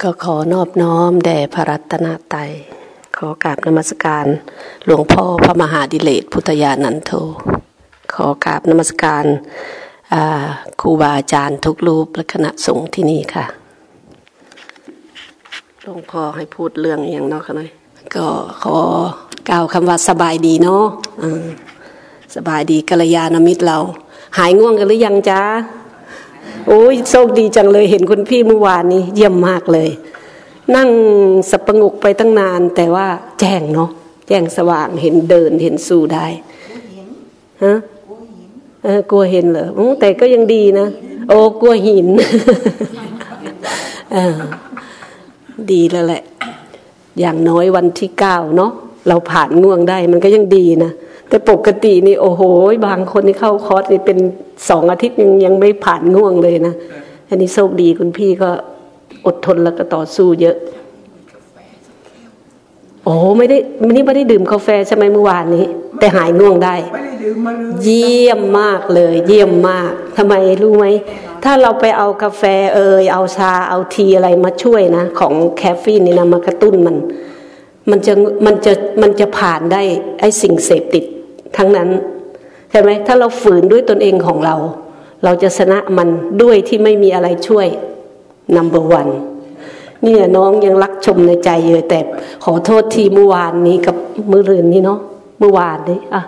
ก็ขอนอบน้อมแด่พระรัตนตรัยขอกราบนมัสการหลวงพ่อพระมหาดิเลศพุทธญาณันโท ขอกราบนมัสการครูบาอาจารย์ทุกรูปและคณะสงฆ์ที่นี่ค่ะหลวงพ่อให้พูดเรื่องอย่างนอกกันหน่อยก็ขอกล่าวคำว่าสบายดีเนาะสบายดีกัลยาณมิตรเรา หายง่วงกันหรือยังจ้า โอ้ยโชคดีจังเลยเห็นคุณพี่เมื่อวานนี้ เยี่ยมมากเลย นั่งสปงกไปตั้งนาน แต่ว่าแจ้งเนาะแจ้งสว่างเห็นเดินเห็นสู้ได้ฮะเออกลัวเห็นเหรอแต่ก็ยังดีนะ โอ้กลัวหินเออดีแล้วแหละ อย่างน้อยวันที่เก้าเนาะเราผ่านง่วงได้มันก็ยังดีนะ แต่ปกตินี่โอ้โห บางคนที่เข้าคอร์สนี่เป็นสองอาทิตย์ยังยังไม่ผ่านง่วงเลยนะอันนี้โชคดีคุณพี่ก็อดทนแล้วก็ต่อสู้เยอะ โอ้ไม่ได้ไม่ได้ไม่ได้ดื่มกาแฟใช่ไหมเมื่อวานนี้ แต่หายง่วงได้เยี่ยมมากเลย เยี่ยมมากทำไมรู้ไหมถ้าเราไปเอากาแฟเอยเอาชาเอาทีอะไรมาช่วยนะ ของแคฟฟีนนี่นะมากระตุ้นมัน มันจะมันจะมันจะผ่านได้ไอ้สิ่งเสพติด ทั้งนั้นใช่ไหมถ้าเราฝืนด้วยตนเองของเรา เราจะชนะมันด้วยที่ไม่มีอะไรช่วย number one นี่น้องยังรักชมในใจเยอะแต่ขอโทษทีเมื่อวานนี้กับเมื่อรืนนี้เนาะเมื่อวานนี้อะ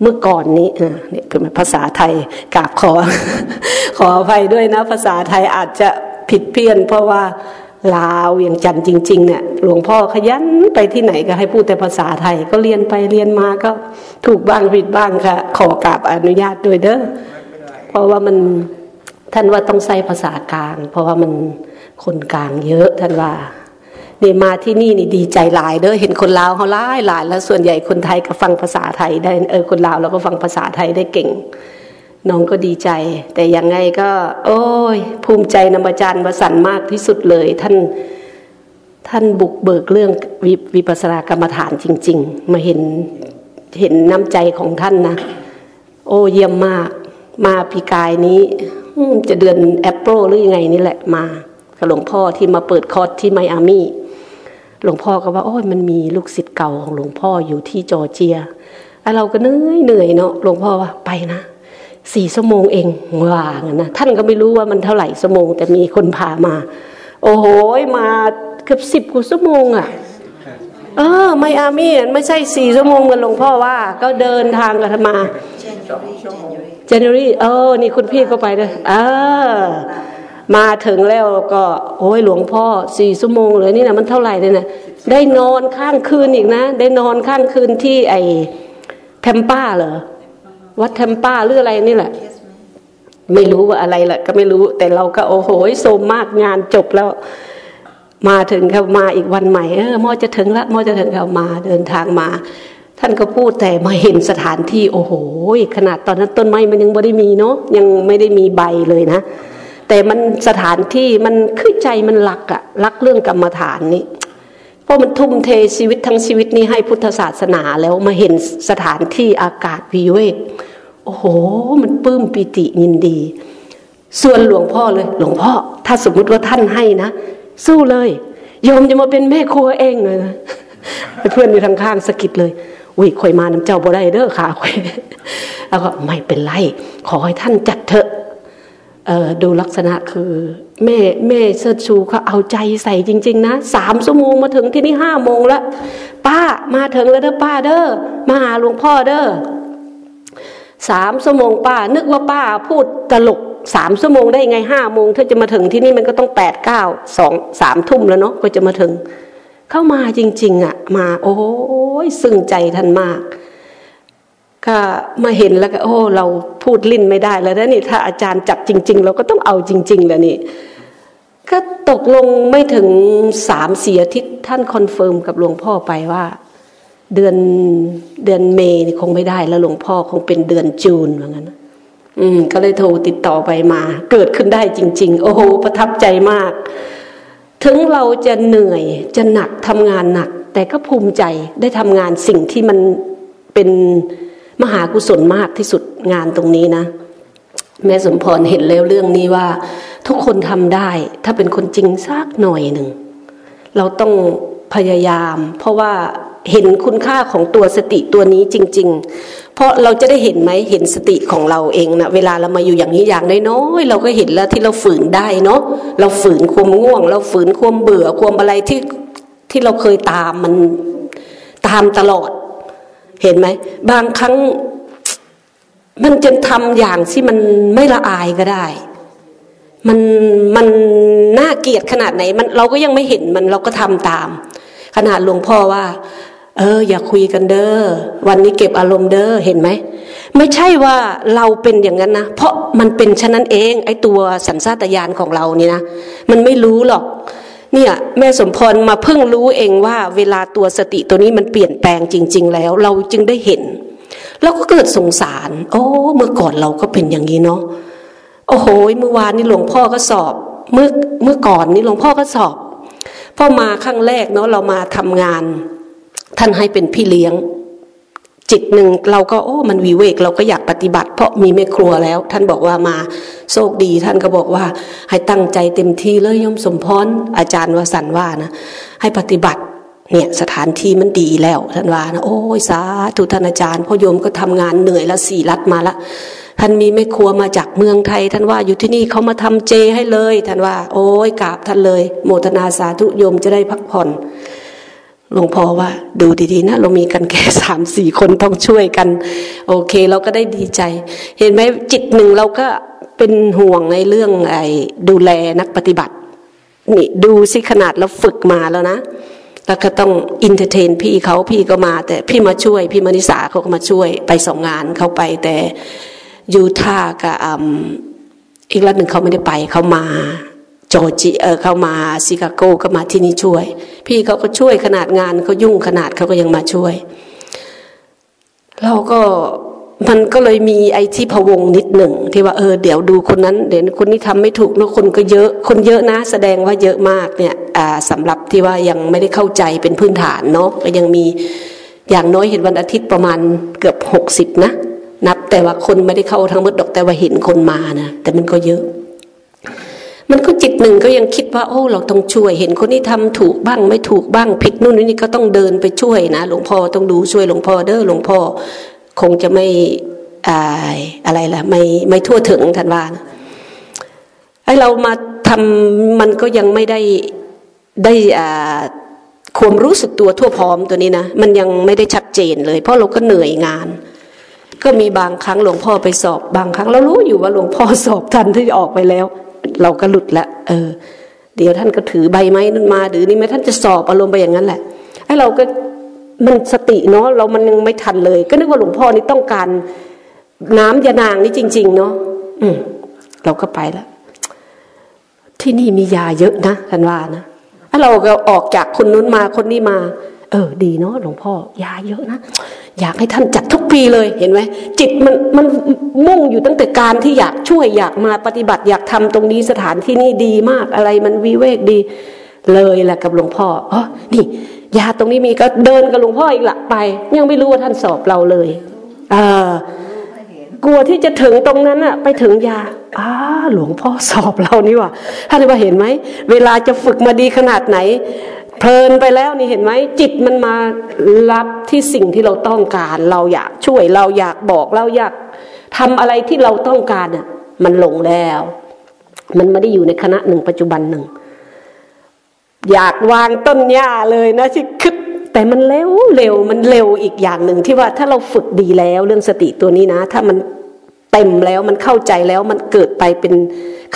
เมื่อก่อนนี้อ่าเนี่ยคือภาษาไทยกราบขอ ขออภัยด้วยนะ ภาษาไทยอาจจะผิดเพี้ยน เพราะว่า ลาวเวียงจันทร์จริงๆเนี่ยหลวงพ่อขยันไปที่ไหนก็ให้พูดแต่ภาษาไทย ก็เรียนไปเรียนมาก็ถูกบ้างผิดบ้างค่ะ ขอกราบอนุญาตด้วยเด้อเพราะว่ามันท่านว่าต้องใช้ภาษากลาง เพราะว่ามันคนกลางเยอะท่านว่าเนี่มาที่นี่นี่ดีใจหลายเด้อเห็นคนลาวเขาหลายหลายแล้วส่วนใหญ่คนไทยก็ฟังภาษาไทยได้เออคนลาวเราก็ฟังภาษาไทยได้เก่ง น้องก็ดีใจ แต่ยังไงก็ โอ้ย ภูมิใจนำอาจารย์วสันมากที่สุดเลย ท่านท่านบุกเบิกเรื่องววิปัสสนากรรมฐานจริง ๆ มาเห็นเห็นน้ำใจของท่านนะ โอ้เยี่ยมมาก มาปีกลายนี้จะเดือน April หรือยังไงนี่แหละมากับหลวงพ่อที่มาเปิดคอร์สที่ไมอามี่หลวงพ่อก็ว่า โอ้ยมันมีลูกศิษย์เก่าของหลวงพ่ออยู่ที่จอร์เจียเราก็เหนื่อยเหนื่อยเนาะหลวงพ่อว่าไปนะ สี่ชั่วโมงเองว่างั้นนะท่านก็ไม่รู้ว่ามันเท่าไหร่ชั่วโมง แต่มีคนพามา โอ้โหมาเกือบสิบกว่าชั่วโมงอะ่ะเออไมอามีไม่ใช่สี่ชั่วโมงเหมือนหลวงพ่อว่า ก็เดินทางกันมาเจนรีเออ นี่คุณพี่ก็ไปเลยเออ มาถึงแล้วก็ โอ้ยหลวงพ่อสี่ชั่วโมงเลยนี่นะมันเท่าไหร่เนี่ยนะได้นอนข้างคืนอีกนะ ได้นอนข้างคืนที่ไอแทมป้าเหรอ วัดแทมป้าหรืออะไรนี่แหละ ไม่รู้ว่าอะไรแหละก็ไม่รู้ แต่เราก็โอ้โหโสมมากงานจบแล้ว มาถึงเขามาอีกวันใหม่เออมอจะถึงละมอจะถึงเขามาเดินทางมา ท่านก็พูดแต่มาเห็นสถานที่โอ้โหขนาดตอนนั้นต้นไม้มันยังไม่ได้มีเนาะยังไม่ได้มีใบเลยนะแต่มันสถานที่มันคือใจมันรักอะรักเรื่องกรรมฐานนี่ เพราะมันทุ่มเทชีวิตทั้งชีวิตนี้ให้พุทธศาสนาแล้วมาเห็นสถานที่อากาศวิเวกโอ้โห มันปลื้มปิติยินดี ส่วนหลวงพ่อเลย หลวงพ่อ ถ้าสมมุติว่าท่านให้นะ สู้เลยยอมจะมาเป็นแม่ครัวเองเลยนะเพื่อนอยู่ทางข้างสะกิดเลยอุ้ยคอยมาน้ำเจ้าบ่ได้เด้อค่ะคอยแล้วก็ไม่เป็นไร ขอให้ท่านจัดเถอะ ดูลักษณะคือแม่แม่เชิดชูเขาเอาใจใส่จริง ๆ นะสามชั่วโมงมาถึงที่นี่ห้าโมงแล้ว ป้ามาถึงแล้วเด้อป้าเด้อมาหาหลวงพ่อเด้อสามชั่วโมงป้า นึกว่าป้าพูดตลกสามชั่วโมงได้ไงห้าโมงถ้าจะมาถึงที่นี่มันก็ต้องแปดเก้าสองสามทุ่มแล้วเนาะก็จะมาถึง เข้ามาจริง ๆอะ มา โอ้ยซึ้งใจท่านมาก ก็มาเห็นแล้วก็โอ้เราพูดเล่นไม่ได้แล้วนะนี่ถ้าอาจารย์จับจริง ๆ เราก็ต้องเอาจริง ๆ แล้วนี่ก็ตกลงไม่ถึงสามสี่อาทิตย์ท่าน confirm กับหลวงพ่อไปว่า เดือนเดือน May คงไม่ได้แล้วหลวงพ่อคงเป็นเดือน June เหมือนกันอืม ก็เลยโทรติดต่อไปมา เกิดขึ้นได้จริง ๆ โอ้โหประทับใจมาก ถึงเราจะเหนื่อยจะหนักทำงานหนัก แต่ก็ภูมิใจได้ทำงานสิ่งที่มันเป็น มหากุศลมากที่สุดงานตรงนี้นะ แม่สมพรเห็นแล้วเรื่องนี้ว่า ทุกคนทำได้ ถ้าเป็นคนจริงสักหน่อยหนึ่ง เราต้องพยายาม เพราะว่าเห็นคุณค่าของตัวสติตัวนี้จริง ๆ เพราะเราจะได้เห็นไหมเห็นสติของเราเองนะเวลาเรามาอยู่อย่างนี้อย่างน้อยๆเราก็เห็นแล้วที่เราฝืนได้เนาะเราฝืนความง่วง เราฝืนความเบื่อความอะไรที่ที่เราเคยตามมันตามตลอด เห็นไหม บางครั้งมันจะทำอย่างที่มันไม่ละอายก็ได้ มันมันน่าเกลียดขนาดไหน มันเราก็ยังไม่เห็นมันเราก็ทำตาม ขนาดหลวงพ่อว่า เออ อย่าคุยกันเด้อวันนี้เก็บอารมณ์เด้อเห็นไหมไม่ใช่ว่าเราเป็นอย่างนั้นนะเพราะมันเป็นฉะนั้นเอง ไอ้ตัวสัญชาตญาณของเรานี่นะมันไม่รู้หรอก เนี่ยแม่สมพรมาเพิ่งรู้เองว่าเวลาตัวสติตัวนี้มันเปลี่ยนแปลงจริง ๆ แล้ว เราจึงได้เห็นเราก็เกิดสงสาร โอ้เมื่อก่อนเราก็เป็นอย่างนี้เนาะโอ้โหเมื่อวานนี่หลวงพ่อก็สอบเมื่อเมื่อก่อนนี่หลวงพ่อก็สอบพ่อมาครั้งแรกเนาะเรามาทำงาน ท่านให้เป็นพี่เลี้ยง จิตหนึ่งเราก็โอ้ มันวิเวกเราก็อยากปฏิบัติ เพราะมีแม่ครัวแล้ว ท่านบอกว่ามาโชคดี ท่านก็บอกว่า ให้ตั้งใจเต็มที่เลยยมสมพรอาจารย์วสันว่านะ ให้ปฏิบัติเนี่ยสถานที่มันดีแล้วท่านว่านะโอ้ยสาธุท่านอาจารย์พ่อโยมก็ทำงานเหนื่อยละสี่รัดมาละท่านมีแม่ครัวมาจากเมืองไทย ท่านว่าอยู่ที่นี่เขามาทำเจให้เลย ท่านว่า โอ้ยกราบท่านเลย โมทนาสาธุโยมจะได้พักผ่อน หลวงพ่อว่าดูดีๆนะเรามีกันแค่สามสี่คนต้องช่วยกัน โอเคเราก็ได้ดีใจ เห็นไหมจิตหนึ่งเราก็เป็นห่วงในเรื่องไอ้ดูแลนักปฏิบัติ นี่ดูสิขนาดเราฝึกมาแล้วนะแล้วก็ต้องอินเตอร์เทนพี่เขาพี่ก็มา แต่พี่มาช่วยพี่มณิสาเขาก็มาช่วยไปสองงานเขาไปแต่ยูท่ากับอีกรัฐหนึ่งเขาไม่ได้ไปเขามา จจิเออเขามาซิคาโกก็มาที่นี่ช่วย พี่เขาก็ช่วยขนาดงานเขายุ่งขนาดเขาก็ยังมาช่วย เราก็มันก็เลยมีไอ้ที่พวงนิดหนึ่งที่ว่าเออเดี๋ยวดูคนนั้นเดี๋ยวคนนี้ทำไม่ถูกแล้วคนก็เยอะ คนเยอะนะ แสดงว่าเยอะมากเนี่ยสำหรับที่ว่ายังไม่ได้เข้าใจเป็นพื้นฐานเนาะก็ยังมีอย่างน้อยเห็นวันอาทิตย์ประมาณเกือบหกสิบนะนับแต่ว่าคนไม่ได้เข้าทั้งหมดดอกแต่ว่าเห็นคนมานะแต่มันก็เยอะ มันก็จิตหนึ่งก็ยังคิดว่าโอ้เราต้องช่วย เห็นคนนี้ทำถูกบ้างไม่ถูกบ้างผิดนู่นนี่ก็ต้องเดินไปช่วยนะหลวงพ่อต้องดูช่วยหลวงพ่อเด้อหลวงพ่อคงจะไม่อะไรล่ะไม่ไม่ทั่วถึงท่านว่านะไอเรามาทำมันก็ยังไม่ได้ได้อ่าความรู้สึกตัวทั่วพร้อมตัวนี้นะมันยังไม่ได้ชัดเจนเลย เพราะเราก็เหนื่อยงาน ก็มีบางครั้งหลวงพ่อไปสอบ บางครั้งเรารู้อยู่ว่าหลวงพ่อสอบท่านที่ออกไปแล้ว เราก็หลุดละ เออ เดี๋ยวท่านก็ถือใบไม้นั้นมา หรือนี่ไหมท่านจะสอบอารมณ์ไปอย่างนั้นแหละไอ้เราก็มันสติเนาะเรามันยังไม่ทันเลย ก็นึกว่าหลวงพ่อนี่ต้องการน้ำยานางนี่จริง ๆ เนาะอืมเราก็ไปแล้วที่นี่มียาเยอะนะท่านว่านะถ้าเราก็ออกจากคนนู้นมาคนนี้มา เออ ดีเนาะหลวงพ่อยาเยอะนะ อยากให้ท่านจัดทุกปีเลยเห็นไหมจิตมันมันมุ่งอยู่ตั้งแต่การที่อยากช่วยอยากมาปฏิบัติอยากทำตรงนี้สถานที่นี่ดีมากอะไรมันวิเวกดีเลยแหละกับหลวงพ่ออ๋อนี่ยาตรงนี้มีก็เดินกับหลวงพ่ออีกละไป ยังไม่รู้ว่าท่านสอบเราเลยเออกลัวที่จะถึงตรงนั้นอะไปถึงยาอ้าหลวงพ่อสอบเรานี่ว่ะท่านว่าเห็นไหมเวลาจะฝึกมาดีขนาดไหน เพลินไปแล้วนี่เห็นไหมจิตมันมารับที่สิ่งที่เราต้องการ เราอยากช่วยเราอยากบอกเราอยากทำอะไรที่เราต้องการอะมันหลงแล้ว มันไม่ได้อยู่ในคณะหนึ่งปัจจุบันหนึ่ง อยากวางต้นหญ้าเลยนะที่คึดแต่มันเร็วเร็วมันเร็วอีกอย่างหนึ่งที่ว่าถ้าเราฝึกดีแล้วเรื่องสติตัวนี้นะ ถ้ามัน เต็มแล้วมันเข้าใจแล้วมันเกิดไปเป็น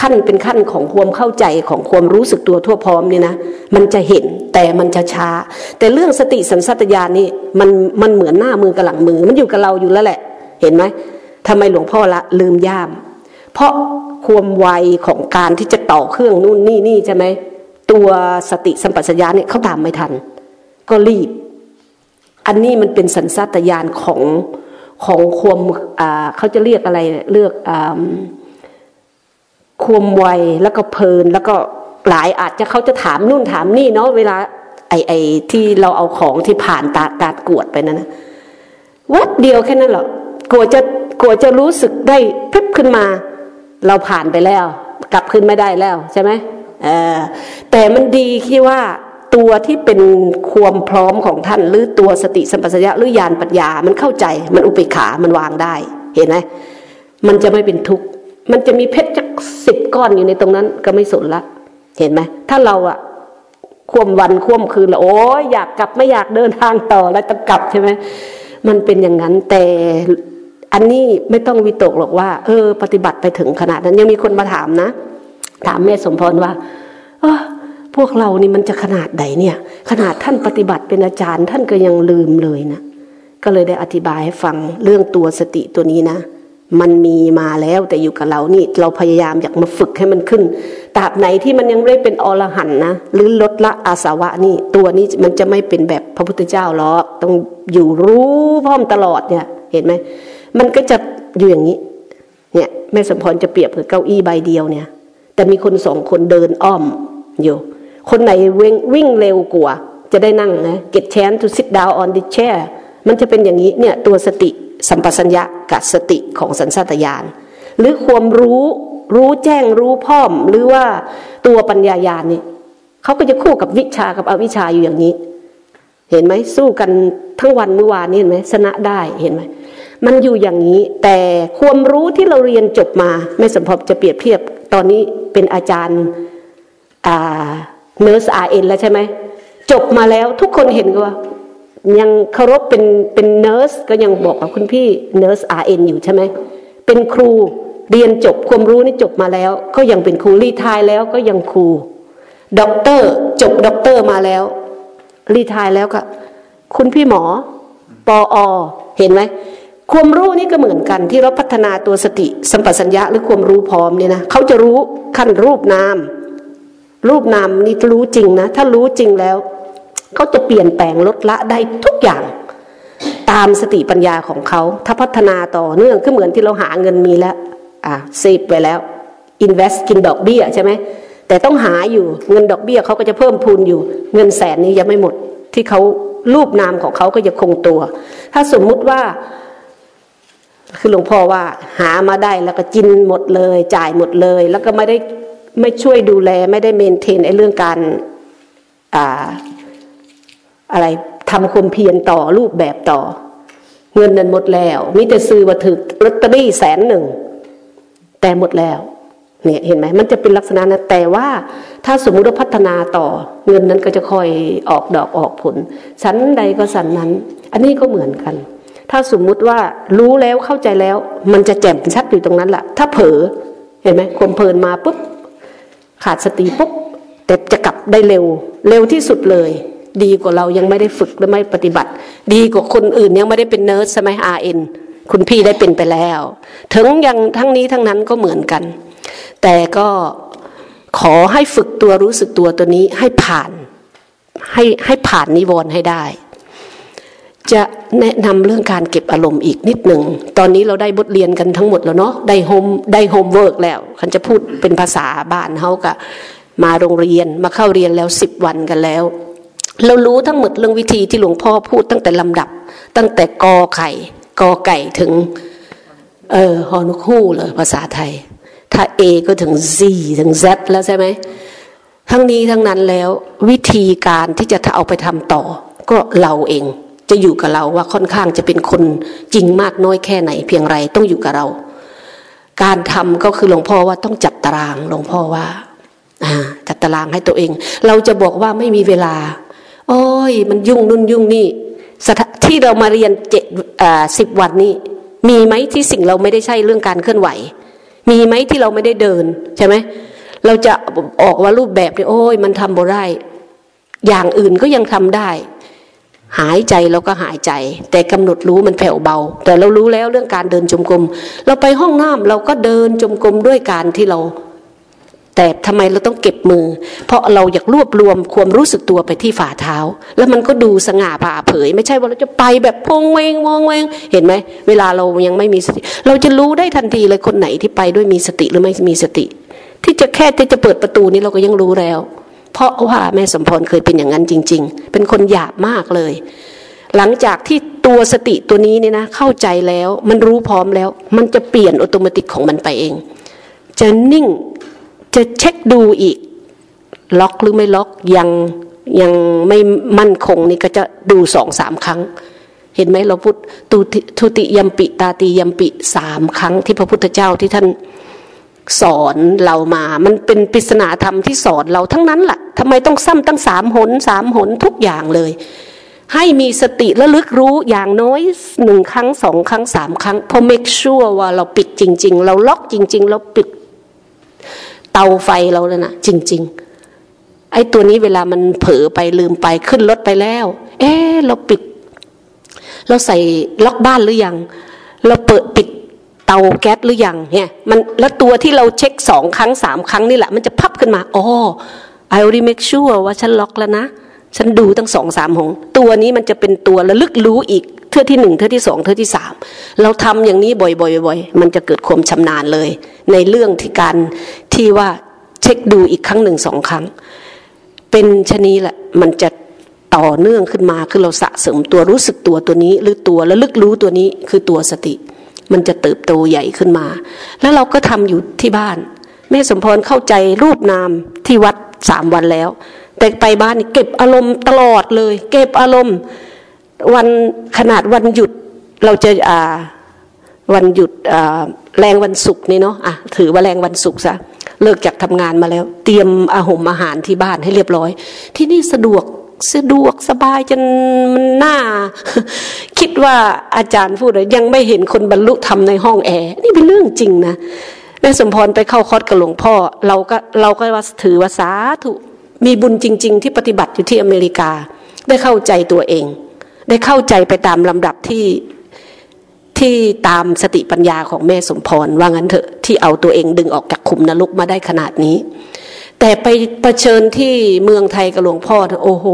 ขั้นเป็นขั้นของความเข้าใจของความรู้สึกตัวทั่วพร้อมนี่นะมันจะเห็นแต่มันจะช้า แต่เรื่องสติสัมสัตยานี่มันมันเหมือนหน้ามือกับหลังมือ มันอยู่กับเราอยู่แล้วแหละ เห็นไหมทำไมหลวงพ่อละลืมย่าม เพราะความไวของการที่จะต่อเครื่องนู่นนี่นี่ใช่ไหมตัวสติสัมปชัญญะเนี่ยเขาตามไม่ทัน ก็รีบ อันนี้มันเป็นสัญชาตญาณของ ของความเขาจะเรียกอะไรเลือกความไวแล้วก็เพลินแล้วก็หลายอาจจะเขาจะถามนู่นถามนี่เนาะเวลาไอไอที่เราเอาของที่ผ่านตาการกวดไปนั่นนะวัดเดียวแค่นั้นหรอกกลัวจะกลัวจะรู้สึกได้พึบขึ้นมา เราผ่านไปแล้ว กลับขึ้นไม่ได้แล้วใช่ไหมเออแต่มันดีที่ว่า ตัวที่เป็นความพร้อมของท่านหรือตัวสติสัมปชัญญะหรือญาณปัญญา มันเข้าใจ มันอุเบกขา มันวางได้ เห็นไหมมันจะไม่เป็นทุกข์ มันจะมีเพชรจักสิบก้อนอยู่ในตรงนั้นก็ไม่สนละ เห็นไหมถ้าเราอะควมวันควมคืนล้วโอ้ยอยากกลับไม่อยากเดินทางต่อแล้วต้องกลับใช่ไหมมันเป็นอย่างนั้นแต่อันนี้ไม่ต้องวิตกหรอกว่า เออ ปฏิบัติไปถึงขนาดนั้นยังมีคนมาถามนะ ถามแม่สมพรว่าเออ พวกเรานี่มันจะขนาดไหนเนี่ย ขนาดท่านปฏิบัติเป็นอาจารย์ท่านก็ยังลืมเลยนะ ก็เลยได้อธิบายให้ฟังเรื่องตัวสติตัวนี้นะ มันมีมาแล้วแต่อยู่กับเรานี่ เราพยายามอยากมาฝึกให้มันขึ้นตราบไหนที่มันยังไม่เป็นอรหันนะหรือลดละอาสวะนี่ ตัวนี้มันจะไม่เป็นแบบพระพุทธเจ้าหรอกต้องอยู่รู้พร้อมตลอดเนี่ย เห็นไหมมันก็จะอยู่อย่างนี้ เนี่ยแม่สมพรจะเปรียบกับเก้าอี้ใบเดียวเนี่ย แต่มีคนสองคนเดินอ้อมอยู่ คนไหนวิ่งว่งเร็วกว่าจะได้นั่งนะ get chance to sit down on the chair มันจะเป็นอย่างนี้เนี่ยตัวสติสัมปสัญญะกับสติของสัญชาตญาณหรือความรู้รู้แจ้งรู้พร้อม หรือว่าตัวปัญญาญาณนี่เขาก็จะคู่กับวิชากับอวิชาอยู่อย่างนี้ เห็นไหมสู้กันทั้งวันเมื่อวานนี่เห็นไหมชนะได้เห็นไหมมันอยู่อย่างนี้ แต่ความรู้ที่เราเรียนจบมา ไม่สมพบจะเปรียบเทียบตอนนี้เป็นอาจารย์ nurse RN แล้วใช่ไหมจบมาแล้วทุกคนเห็นว่า ยังเคารพเป็นเป็น nurse ก็ยังบอกกับคุณพี่ nurse RN อยู่ใช่ไหมเป็นครูเรียนจบความรู้นี่จบมาแล้ว ก็ยังเป็นครู retire แล้วก็ยังครูด็อกเตอร์จบด็อกเตอร์มาแล้ว retire แล้วก็คุณพี่หมอปออเห็นไหมความรู้นี่ก็เหมือนกันที่เราพัฒนาตัวสติสัมปชัญญะหรือความรู้พร้อมเนี่ยนะเขาจะรู้ขั้นรูปนาม รูปนามนี่รู้จริงนะ ถ้ารู้จริงแล้วเขาจะเปลี่ยนแปลงลดละได้ทุกอย่างตามสติปัญญาของเขา ถ้าพัฒนาต่อเนื่องก็เหมือนที่เราหาเงินมีแล้ว อ่าเซฟไปแล้ว invest กินดอกเบี้ยใช่ไหมแต่ต้องหาอยู่เงินดอกเบี้ยเขาก็จะเพิ่มพูนอยู่ เงินแสนนี้ยังไม่หมด ที่เขารูปนามของเขาก็จะคงตัว ถ้าสมมุติว่า คือหลวงพ่อว่าหามาได้แล้วก็กินหมดเลย จ่ายหมดเลย แล้วก็ไม่ได้ ไม่ช่วยดูแลไม่ได้เมนเทนไอ้เรื่องการอ่าอะไรทำความเพียรต่อรูปแบบต่อ เงินนั้นหมดแล้วมิแต่ซื้อมาถึกลอตเตอรี่แสนหนึ่ง แต่หมดแล้วเนี่ยเห็นไหมมันจะเป็นลักษณะนะแต่ว่าถ้าสมมุติว่าพัฒนาต่อ เงินนั้นก็จะคอยออกดอกออกผลสันใดก็สันนั้น อันนี้ก็เหมือนกัน ถ้าสมมุติว่ารู้แล้วเข้าใจแล้ว มันจะแจ่มชัดอยู่ตรงนั้นแหละถ้าเผลอเห็นไหมคนเพลินมาปุ๊บ ขาดสติปุ๊บแต่จะกลับได้เร็ว เร็วที่สุดเลย ดีกว่าเรายังไม่ได้ฝึกและไม่ปฏิบัติ ดีกว่าคนอื่นยังไม่ได้เป็นเนิร์สใช่ไหมอาเอ็นคุณพี่ได้เป็นไปแล้ว ถึงยังทั้งนี้ทั้งนั้นก็เหมือนกัน แต่ก็ขอให้ฝึกตัวรู้สึกตัวตัวนี้ให้ผ่าน ให้ให้ผ่านนิวรณ์ให้ได้ จะแนะนำเรื่องการเก็บอารมณ์อีกนิดหนึ่ง ตอนนี้เราได้บทเรียนกันทั้งหมดแล้วเนาะ ได้ home ได้ homework แล้วคันจะพูดเป็นภาษาบ้านเขากะมาโรงเรียนมาเข้าเรียนแล้วสิบวันกันแล้ว เรารู้ทั้งหมดเรื่องวิธีที่หลวงพ่อพูดตั้งแต่ลำดับ ตั้งแต่กอไข่กอไก่ถึง เออฮอนุคู่เลยภาษาไทย ถ้าเอก็ถึง Z ถึง Z แล้วใช่ไหม ทั้งนี้ทั้งนั้นแล้ววิธีการที่จะเอาไปทำต่อ ก็เราเอง จะอยู่กับเราว่าค่อนข้างจะเป็นคนจริงมากน้อยแค่ไหน เพียงไรต้องอยู่กับเรา การทำก็คือหลวงพ่อว่าต้องจัดตารางหลวงพ่อว่าจัดตารางให้ตัวเอง เราจะบอกว่าไม่มีเวลา โอ้ย มันยุ่งนุ่นยุ่งนี่ที่เรามาเรียนเจ็ดสิบวันนี้ มีไหมที่สิ่งเราไม่ได้ใช่เรื่องการเคลื่อนไหว มีไหมที่เราไม่ได้เดินใช่ไหมเราจะออกว่ารูปแบบเนี่ยโอ้ยมันทำบ่ได้ อย่างอื่นก็ยังทำได้ หายใจเราก็หายใจ แต่กำหนดรู้มันแผ่วเบา แต่เรารู้แล้วเรื่องการเดินจมกรมเราไปห้องน้ำเราก็เดินจมกรมด้วยการที่เรา แต่ทำไมเราต้องเก็บมือ เพราะเราอยากรวบรวมความรู้สึกตัวไปที่ฝ่าเท้า แล้วมันก็ดูสง่าผ่าเผย ไม่ใช่ว่าเราจะไปแบบพงเวงมองเวงเห็นไหมเวลาเรายังไม่มีสติ เราจะรู้ได้ทันทีเลยคนไหนที่ไปด้วยมีสติหรือไม่มีสติ ที่จะแค่ที่จะเปิดประตูนี้เราก็ยังรู้แล้ว เพราะว่าแม่สมพรเคยเป็นอย่างนั้นจริง ๆ เป็นคนหยาบมากเลย หลังจากที่ตัวสติตัวนี้เนี่ยนะเข้าใจแล้วมันรู้พร้อมแล้ว มันจะเปลี่ยนอัตโนมัติของมันไปเอง จะนิ่งจะเช็คดูอีก ล็อกหรือไม่ล็อกยังยังไม่มั่นคงนี่ก็จะดูสองสามครั้ง เห็นไหมเราพูดตุทุติยมปิตาตียมปิสามครั้งที่พระพุทธเจ้าที่ท่าน สอนเรามา มันเป็นปริศนาธรรมที่สอนเราทั้งนั้นแหละทำไมต้องซ้ำตั้งสามหนสามหนทุกอย่างเลย ให้มีสติและลึกรู้อย่างน้อยหนึ่งครั้งสองครั้งสามครั้งพอ make sure ว่าเราปิดจริง ๆ เราล็อกจริง ๆ เราปิดเตาไฟเราเลยนะจริง ๆ ไอ้ตัวนี้เวลามันเผลอไปลืมไปขึ้นรถไปแล้ว เอ๊เราปิด เราใส่ล็อกบ้านหรือยัง เราเปิดปิด เตาแก๊สหรือยังเนี่ยมันแล้วตัวที่เราเช็คสองครั้งสามครั้งนี่แหละ มันจะพับขึ้นมาอ๋อ I already make sure ว่าฉันล็อกแล้วนะ ฉันดูตั้งสองสามหงตัวนี้มันจะเป็นตัวระลึกรู้อีกเท่าที่หนึ่งเท่าที่สองเท่าที่สามเราทำอย่างนี้บ่อยๆๆมันจะเกิดความชำนาญเลย ในเรื่องที่การที่ว่าเช็คดูอีกครั้งหนึ่งสองครั้ง เป็นชนีแหละมันจะต่อเนื่องขึ้นมาคือเราสะสมตัวรู้สึกตัวตัวนี้ หรือตัวระลึกรู้ตัวนี้คือตัวสติ มันจะเติบโตใหญ่ขึ้นมา แล้วเราก็ทำอยู่ที่บ้าน แม่สมพรเข้าใจรูปนามที่วัดสามวันแล้ว แต่ไปบ้านเก็บอารมณ์ตลอดเลย เก็บอารมณ์วันขนาดวันหยุดเราจะอ่าวันหยุดแรงวันศุกร์นี่เนาะอะถือว่าแรงวันศุกร์ซะเลิกจากทำงานมาแล้ว เตรียมอาหมอาหารที่บ้านให้เรียบร้อย ที่นี่สะดวก สะดวกสบายจนมันน่า คิดว่าอาจารย์พูดเลยยังไม่เห็นคนบรรลุธรรมในห้องแอร์นี่เป็นเรื่องจริงนะแม่สมพรไปเข้าคอร์สกับหลวงพ่อ เราก็เราก็ว่าถือว่าสาธุมีบุญจริง ๆ ที่ปฏิบัติอยู่ที่อเมริกา ได้เข้าใจตัวเอง ได้เข้าใจไปตามลำดับที่ที่ตามสติปัญญาของแม่สมพรว่างั้นเถอะที่เอาตัวเองดึงออกจากขุมนรกมาได้ขนาดนี้ แต่ไปประเชิญที่เมืองไทยกับหลวงพ่อโอ้โห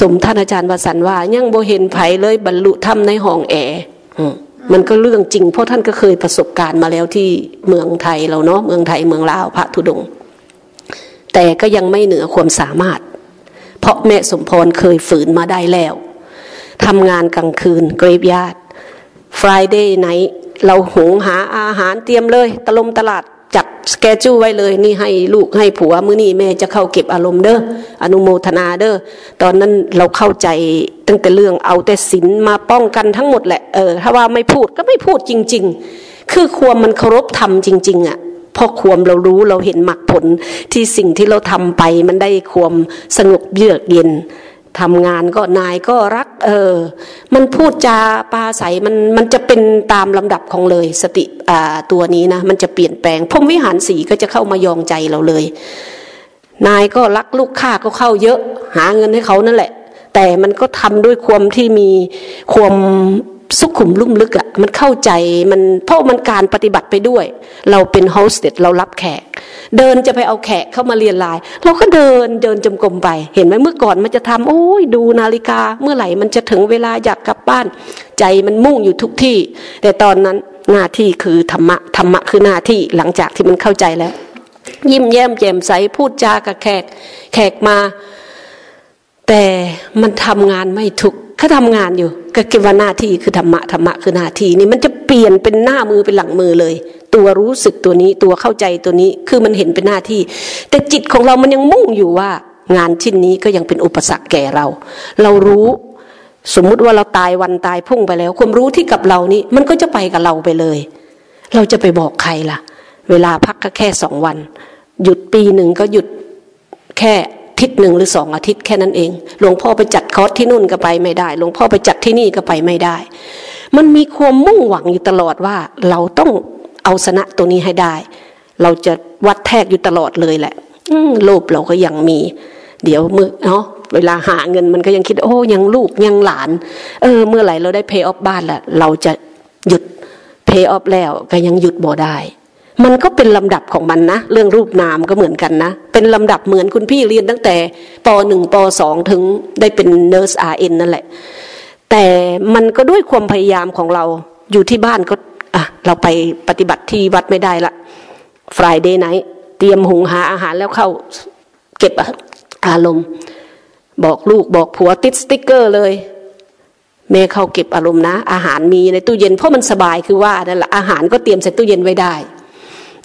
สมท่านอาจารย์วสันว่า ยังโบเห็นไผเลยบรรลุธรรมในห้องแอร์มันก็เรื่องจริง เพราะท่านก็เคยประสบการณ์มาแล้วที่เมืองไทยเราเนาะเมืองไทยเมืองลาวพระธุดง แต่ก็ยังไม่เหนือความสามารถ เพราะแม่สมพรเคยฝืนมาได้แล้วทำงานกลางคืนเกรฟยาดฟรายเดย์ไหนเราหุงหาอาหารเตรียมเลย ตะลมตลาด จัดสเกจูไว้เลยนี่ให้ลูกให้ผัวมื้อนี้แม่จะเข้าเก็บอารมณ์เด้ออนุโมทนาเด้อตอนนั้นเราเข้าใจตั้งแต่เรื่องเอาแต่ศีลมาป้องกันทั้งหมดแหละเออถ้าว่าไม่พูดก็ไม่พูดจริง ๆ คือความมันเคารพธรรมจริง ๆอะ่ะพอควมเรารู้เราเห็นมรรคผลที่สิ่งที่เราทำไปมันได้ควมสงบเยือกเย็น ทำงานก็นายก็รัก เออ มันพูดจาปาใสมันมันจะเป็นตามลำดับของเลย สติอ่าตัวนี้นะมันจะเปลี่ยนแปลงพรมวิหารสีก็จะเข้ามายองใจเราเลย นายก็รักลูกค้าก็เข้าเยอะ หาเงินให้เขานั่นแหละ แต่มันก็ทำด้วยความที่มีความสุขุมลุ่มลึกอะ่ะมันเข้าใจมันเพราะมันการปฏิบัติไปด้วย เราเป็นโฮสเต์เรารับแขก เดินจะไปเอาแขกเข้ามาเรียนลาย เราก็เดินเดินจมกลมไป เห็นไหมเมื่อก่อนมันจะทำโอ้ยดูนาฬิกา เมื่อไหร่มันจะถึงเวลาอยากกลับบ้าน ใจมันมุ่งอยู่ทุกที่ แต่ตอนนั้นหน้าที่คือธรรมะธรรมะคือหน้าที่หลังจากที่มันเข้าใจแล้ว ยิ้มแย้มแจ่มใสพูดจากับแขกแขกมา แต่มันทำงานไม่ถูก เขาทำงานอยู่ก็คิดว่าหน้าที่คือธรรมะธรรมะคือหน้าที่นี่มันจะเปลี่ยนเป็นหน้ามือเป็นหลังมือเลย ตัวรู้สึกตัวนี้ตัวเข้าใจตัวนี้คือมันเห็นเป็นหน้าที่ แต่จิตของเรามันยังมุ่งอยู่ว่า งานชิ้นนี้ก็ยังเป็นอุปสรรคแก่เรา เรารู้สมมุติว่าเราตายวันตายพุ่งไปแล้ว ความรู้ที่กับเรานี่มันก็จะไปกับเราไปเลย เราจะไปบอกใครล่ะ เวลาพักก็แค่สองวัน หยุดปีหนึ่งก็หยุดแค่ ทิศหนึ่งหรือสองอาทิตย์แค่นั้นเอง หลวงพ่อไปจัดคอร์สที่นู่นก็ไปไม่ได้ หลวงพ่อไปจัดที่นี่ก็ไปไม่ได้ มันมีความมุ่งหวังอยู่ตลอดว่าเราต้องเอาชนะตัวนี้ให้ได้ เราจะวัดแทกอยู่ตลอดเลยแหละโลภเราก็ยังมี เดี๋ยวมือเนาะเวลาหาเงินมันก็ยังคิดโอ้ยังลูกยังหลาน เออ เมื่อไหร่เราได้เพย์ออฟบ้านละเราจะหยุดpay off แล้วก็ยังหยุดบ่ได้ มันก็เป็นลำดับของมันนะ เรื่องรูปนามก็เหมือนกันนะ เป็นลำดับเหมือนคุณพี่เรียนตั้งแต่ปหนึ่งปสองถึงได้เป็น nurse RN นั่นแหละ แต่มันก็ด้วยความพยายามของเราอยู่ที่บ้านก็อะเราไปปฏิบัติที่วัดไม่ได้ละ Friday night เตรียมหุงหาอาหารแล้วเข้าเก็บอารมณ์ บอกลูกบอกผัวติดสติ๊กเกอร์เลยแม่เข้าเก็บอารมณ์นะ อาหารมีในตู้เย็นเพราะมันสบายคือว่านั่นแหละอาหารก็เตรียมใส่ตู้เย็นไว้ได้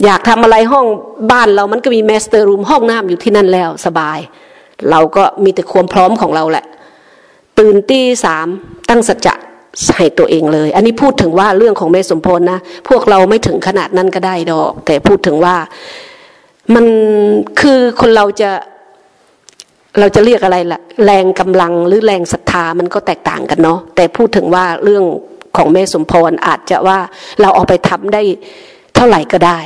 อยากทำอะไรห้องบ้านเรามันก็มีแมสเตอร์รูมห้องน้ำอยู่ที่นั่นแล้วสบาย เราก็มีแต่ความพร้อมของเราแหละ ตื่นตีสามตั้งสัจจะใส่ตัวเองเลย อันนี้พูดถึงว่าเรื่องของแม่สมพลนะ พวกเราไม่ถึงขนาดนั้นก็ได้ดอก แต่พูดถึงว่ามันคือคนเราจะเราจะเรียกอะไรล่ะ แรงกำลังหรือแรงศรัทธามันก็แตกต่างกันเนาะแต่พูดถึงว่าเรื่องของแม่สมพรอาจจะว่าเราเอาไปทำได้เท่าไหร่ก็ได้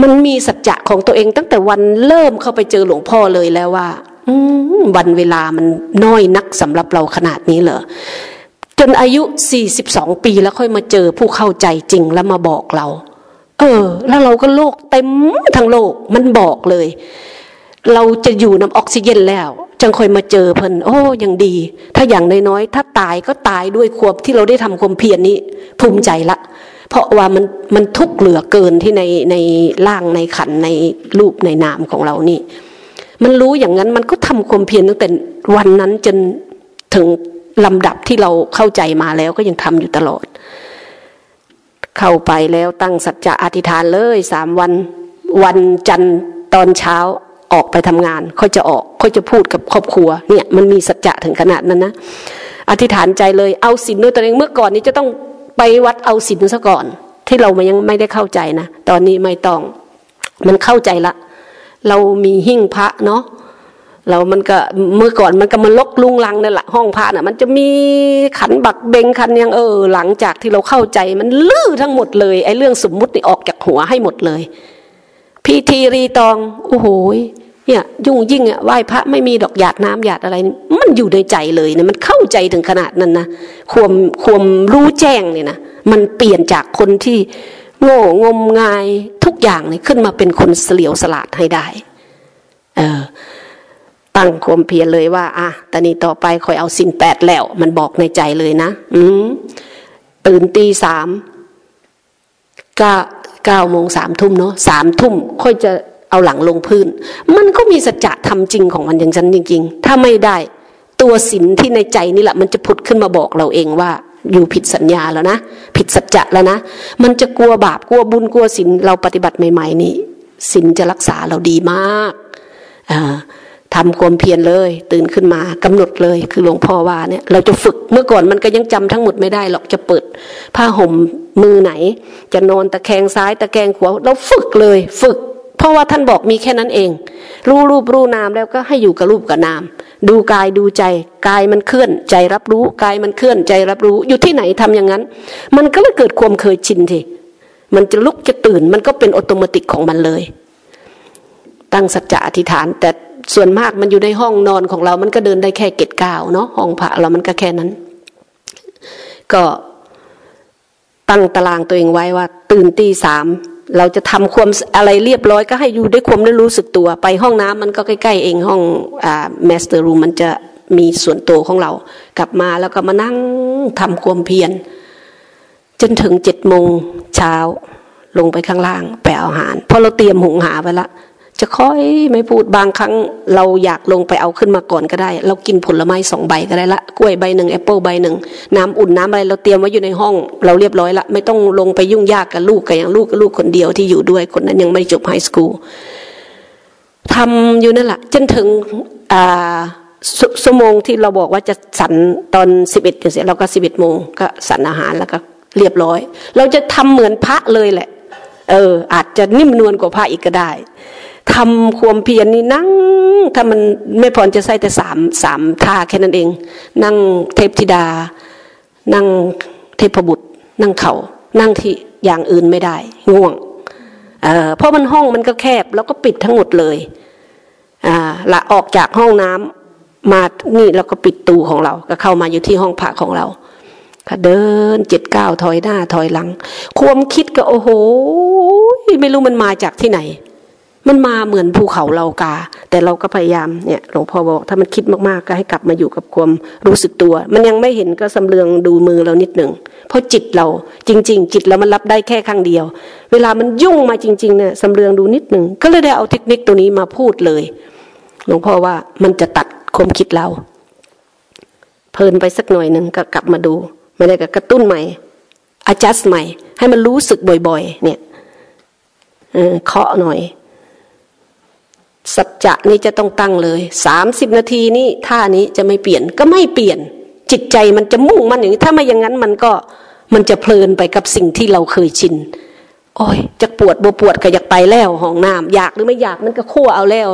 มันมีสัจจะของตัวเองตั้งแต่วันเริ่มเข้าไปเจอหลวงพ่อเลยแล้วว่าวันเวลามันน้อยนักสำหรับเราขนาดนี้เหรอจนอายุ 42 ปีแล้วค่อยมาเจอผู้เข้าใจจริงแล้วมาบอกเรา เออ แล้วเราก็โลกเต็มทั้งโลกมันบอกเลย เราจะอยู่น้ำออกซิเจนแล้วจังค่อยมาเจอเพิ่นโอ้ยังดี ถ้าอย่างน้อยๆถ้าตายก็ตายด้วยควบที่เราได้ทำความเพียรนนี้ ภูมิใจละ เพราะว่ามันมันทุกเหลือเกินที่ในในร่างในขันในรูปในนามของเรานี่ มันรู้อย่างนั้นมันก็ทำความเพียรตั้งแต่วันนั้นจนถึงลำดับที่เราเข้าใจมาแล้วก็ยังทำอยู่ตลอด เข้าไปแล้วตั้งสัจจะอธิษฐานเลยสามวันวันจันทร์ตอนเช้าออกไปทำงานค่อยจะออกค่อยจะพูดกับครอบครัวเนี่ยมันมีสัจจะถึงขนาดนั้นนะอธิษฐานใจเลยเอาศีลด้วยตัวเองเมื่อก่อนนี้จะต้อง ไปวัดเอาศีลซะก่อน ที่เรามันยังไม่ได้เข้าใจนะ ตอนนี้ไม่ต้อง มันเข้าใจละ เรามีหิ้งพระเนาะเรามันก็เมื่อก่อนมันก็มันลกลุงลังนั่นแหละห้องพระน่ะ มันจะมีขันบักเบงขันยังเออ หลังจากที่เราเข้าใจมันลื้อทั้งหมดเลยไอ้เรื่องสมมุตินี่ออกจากหัวให้หมดเลยพีทีรีตองโอ้โห เนี่ยยุ่งยิ่งอะไหว้พระไม่มีดอกหยาดน้ำหยาดอะไร มันอยู่ในใจเลยเนะมันเข้าใจถึงขนาดนั้นนะความความรู้แจ้งเนี่ยนะมันเปลี่ยนจากคนที่โง่งมงายทุกอย่างเนี่ยขึ้นมาเป็นคนเสลียวสลาดให้ได้ เออตั้งความเพียรเลยว่า อะตอนนี้ต่อไปคอยเอาสินแปดแล้ว มันบอกในใจเลยนะ อืมตื่นตีสามก้าเก้าโมงสามทุ่มเนาะสามทุ่มค่อยจะ เอาหลังลงพื้น มันก็มีสัจจะทำจริงของมันอย่างฉันจริง ๆ ถ้าไม่ได้ตัวสินที่ในใจนี่แหละมันจะผุดขึ้นมาบอกเราเองว่า อยู่ผิดสัญญาแล้วนะ ผิดสัจจะแล้วนะ มันจะกลัวบาปกลัวบุญกลัวสินเราปฏิบัติใหม่ ๆ นี้สินจะรักษาเราดีมากอ่าทำความเพียรเลย ตื่นขึ้นมากำหนดเลยคือหลวงพ่อว่าเนี่ยเราจะฝึกเมื่อก่อนมันก็ยังจำทั้งหมดไม่ได้หรอกจะเปิด ผ้าห่มมือไหน จะนอนตะแคงซ้ายตะแคงขวาเราฝึกเลย ฝึก เพราะว่าท่านบอกมีแค่นั้นเอง รู้รูปรู้นามแล้วก็ให้อยู่กับรูปกับนาม ดูกายดูใจกายมันเคลื่อน ใจรับรู้กายมันเคลื่อนใจรับรู้อยู่ที่ไหนทำอย่างนั้น มันก็เลยเกิดความเคยชินทีมันจะลุกจะตื่นมันก็เป็นอัตโนมัติของมันเลย ตั้งสัจจะอธิษฐาน แต่ส่วนมากมันอยู่ในห้องนอนของเรา มันก็เดินได้แค่เจ็ดก้าวเนาะห้องพระเรามันก็แค่นั้น ก็ตั้งตารางตัวเองไว้ว่า ตื่นตีสาม เราจะทำความอะไรเรียบร้อยก็ให้อยู่ด้วยความได้รู้สึกตัว ไปห้องน้ำมันก็ใกล้ๆเองห้องอ่า master room มันจะมีส่วนตัวของเรา กลับมาแล้วก็มานั่งทำความเพียรจนถึงเจ็ดโมงเช้าลงไปข้างล่างแปลอาหารเพราะเราเตรียมหุงหาไว้ละ จะค่อยไม่พูดบางครั้งเราอยากลงไปเอาขึ้นมาก่อนก็ได้ เรากินผลไม้สองใบก็ได้ละกล้วยใบหนึ่งแอปเปิลใบหนึ่งน้ำอุ่นน้ำอะไรเราเตรียมไว้อยู่ในห้อง เราเรียบร้อยละไม่ต้องลงไปยุ่งยากกับลูกกับอย่างลูกกับลูกคนเดียวที่อยู่ด้วยคนนั้นยังไม่จบ high schoolทำอยู่นั่นแหละจนถึงอ่าสมงที่เราบอกว่าจะสันตอนสิบเอ็ดเสร็จเราก็สิบเอ็ดโมงก็สันอาหารแล้วก็เรียบร้อย เราจะทำเหมือนพระเลยแหละ เออ อาจจะนิ่มนวลกว่าพระอีกก็ได้ ทำความเพียรนนี่นั่ง ถ้ามันไม่พอจะใส่แต่สามสามท่าแค่นั้นเอง นั่งเทพธิดา นั่งเทพบุตร นั่งเขานั่งที่อย่างอื่นไม่ได้ง่วงเเพราะมันห้องมันก็แคบ แล้วก็ปิดทั้งหมดเลยอละออกจากห้องน้ำมานี่เราก็ปิดตูของเรา ก็เข้ามาอยู่ที่ห้องพระของเราก็เดินเจ็ดเก้าถอยหน้าถอยหลัง ความคิดก็โอ้โห ไม่รู้มันมาจากที่ไหน มันมาเหมือนภูเขาเรากา แต่เราก็พยายามเนี่ยหลวงพ่อบอกถ้ามันคิดมากๆก็ให้กลับมาอยู่กับความรู้สึกตัว มันยังไม่เห็นก็สำเรืองดูมือเรานิดหนึ่งเพราะจิตเราจริง ๆ จิตเรามันรับได้แค่ครั้งเดียว เวลามันยุ่งมาจริงๆเนี่ยสำเรืองดูนิดหนึ่งก็เลยได้เอาเทคนิคตัวนี้มาพูดเลยหลวงพ่อว่ามันจะตัดความคิดเรา เพลินไปสักหน่อยหนึ่งก็กลับมาดูไม่ได้ก็กระตุ้นใหม่ adjust ใหม่ ให้มันรู้สึกบ่อยๆ เนี่ยเคาะหน่อย สัจจะนี่จะต้องตั้งเลยสามสิบนาทีนี้ท่านี้จะไม่เปลี่ยนก็ไม่เปลี่ยน จิตใจมันจะมุ่งมันอย่างนี้ถ้าไม่อย่างนั้นมันก็มันจะเพลินไปกับสิ่งที่เราเคยชินโอ้ยจะปวดบวปวดก็อยากไปแล้วห้องน้ำอยากหรือไม่อยากมันก็คั่วเอาแล้ว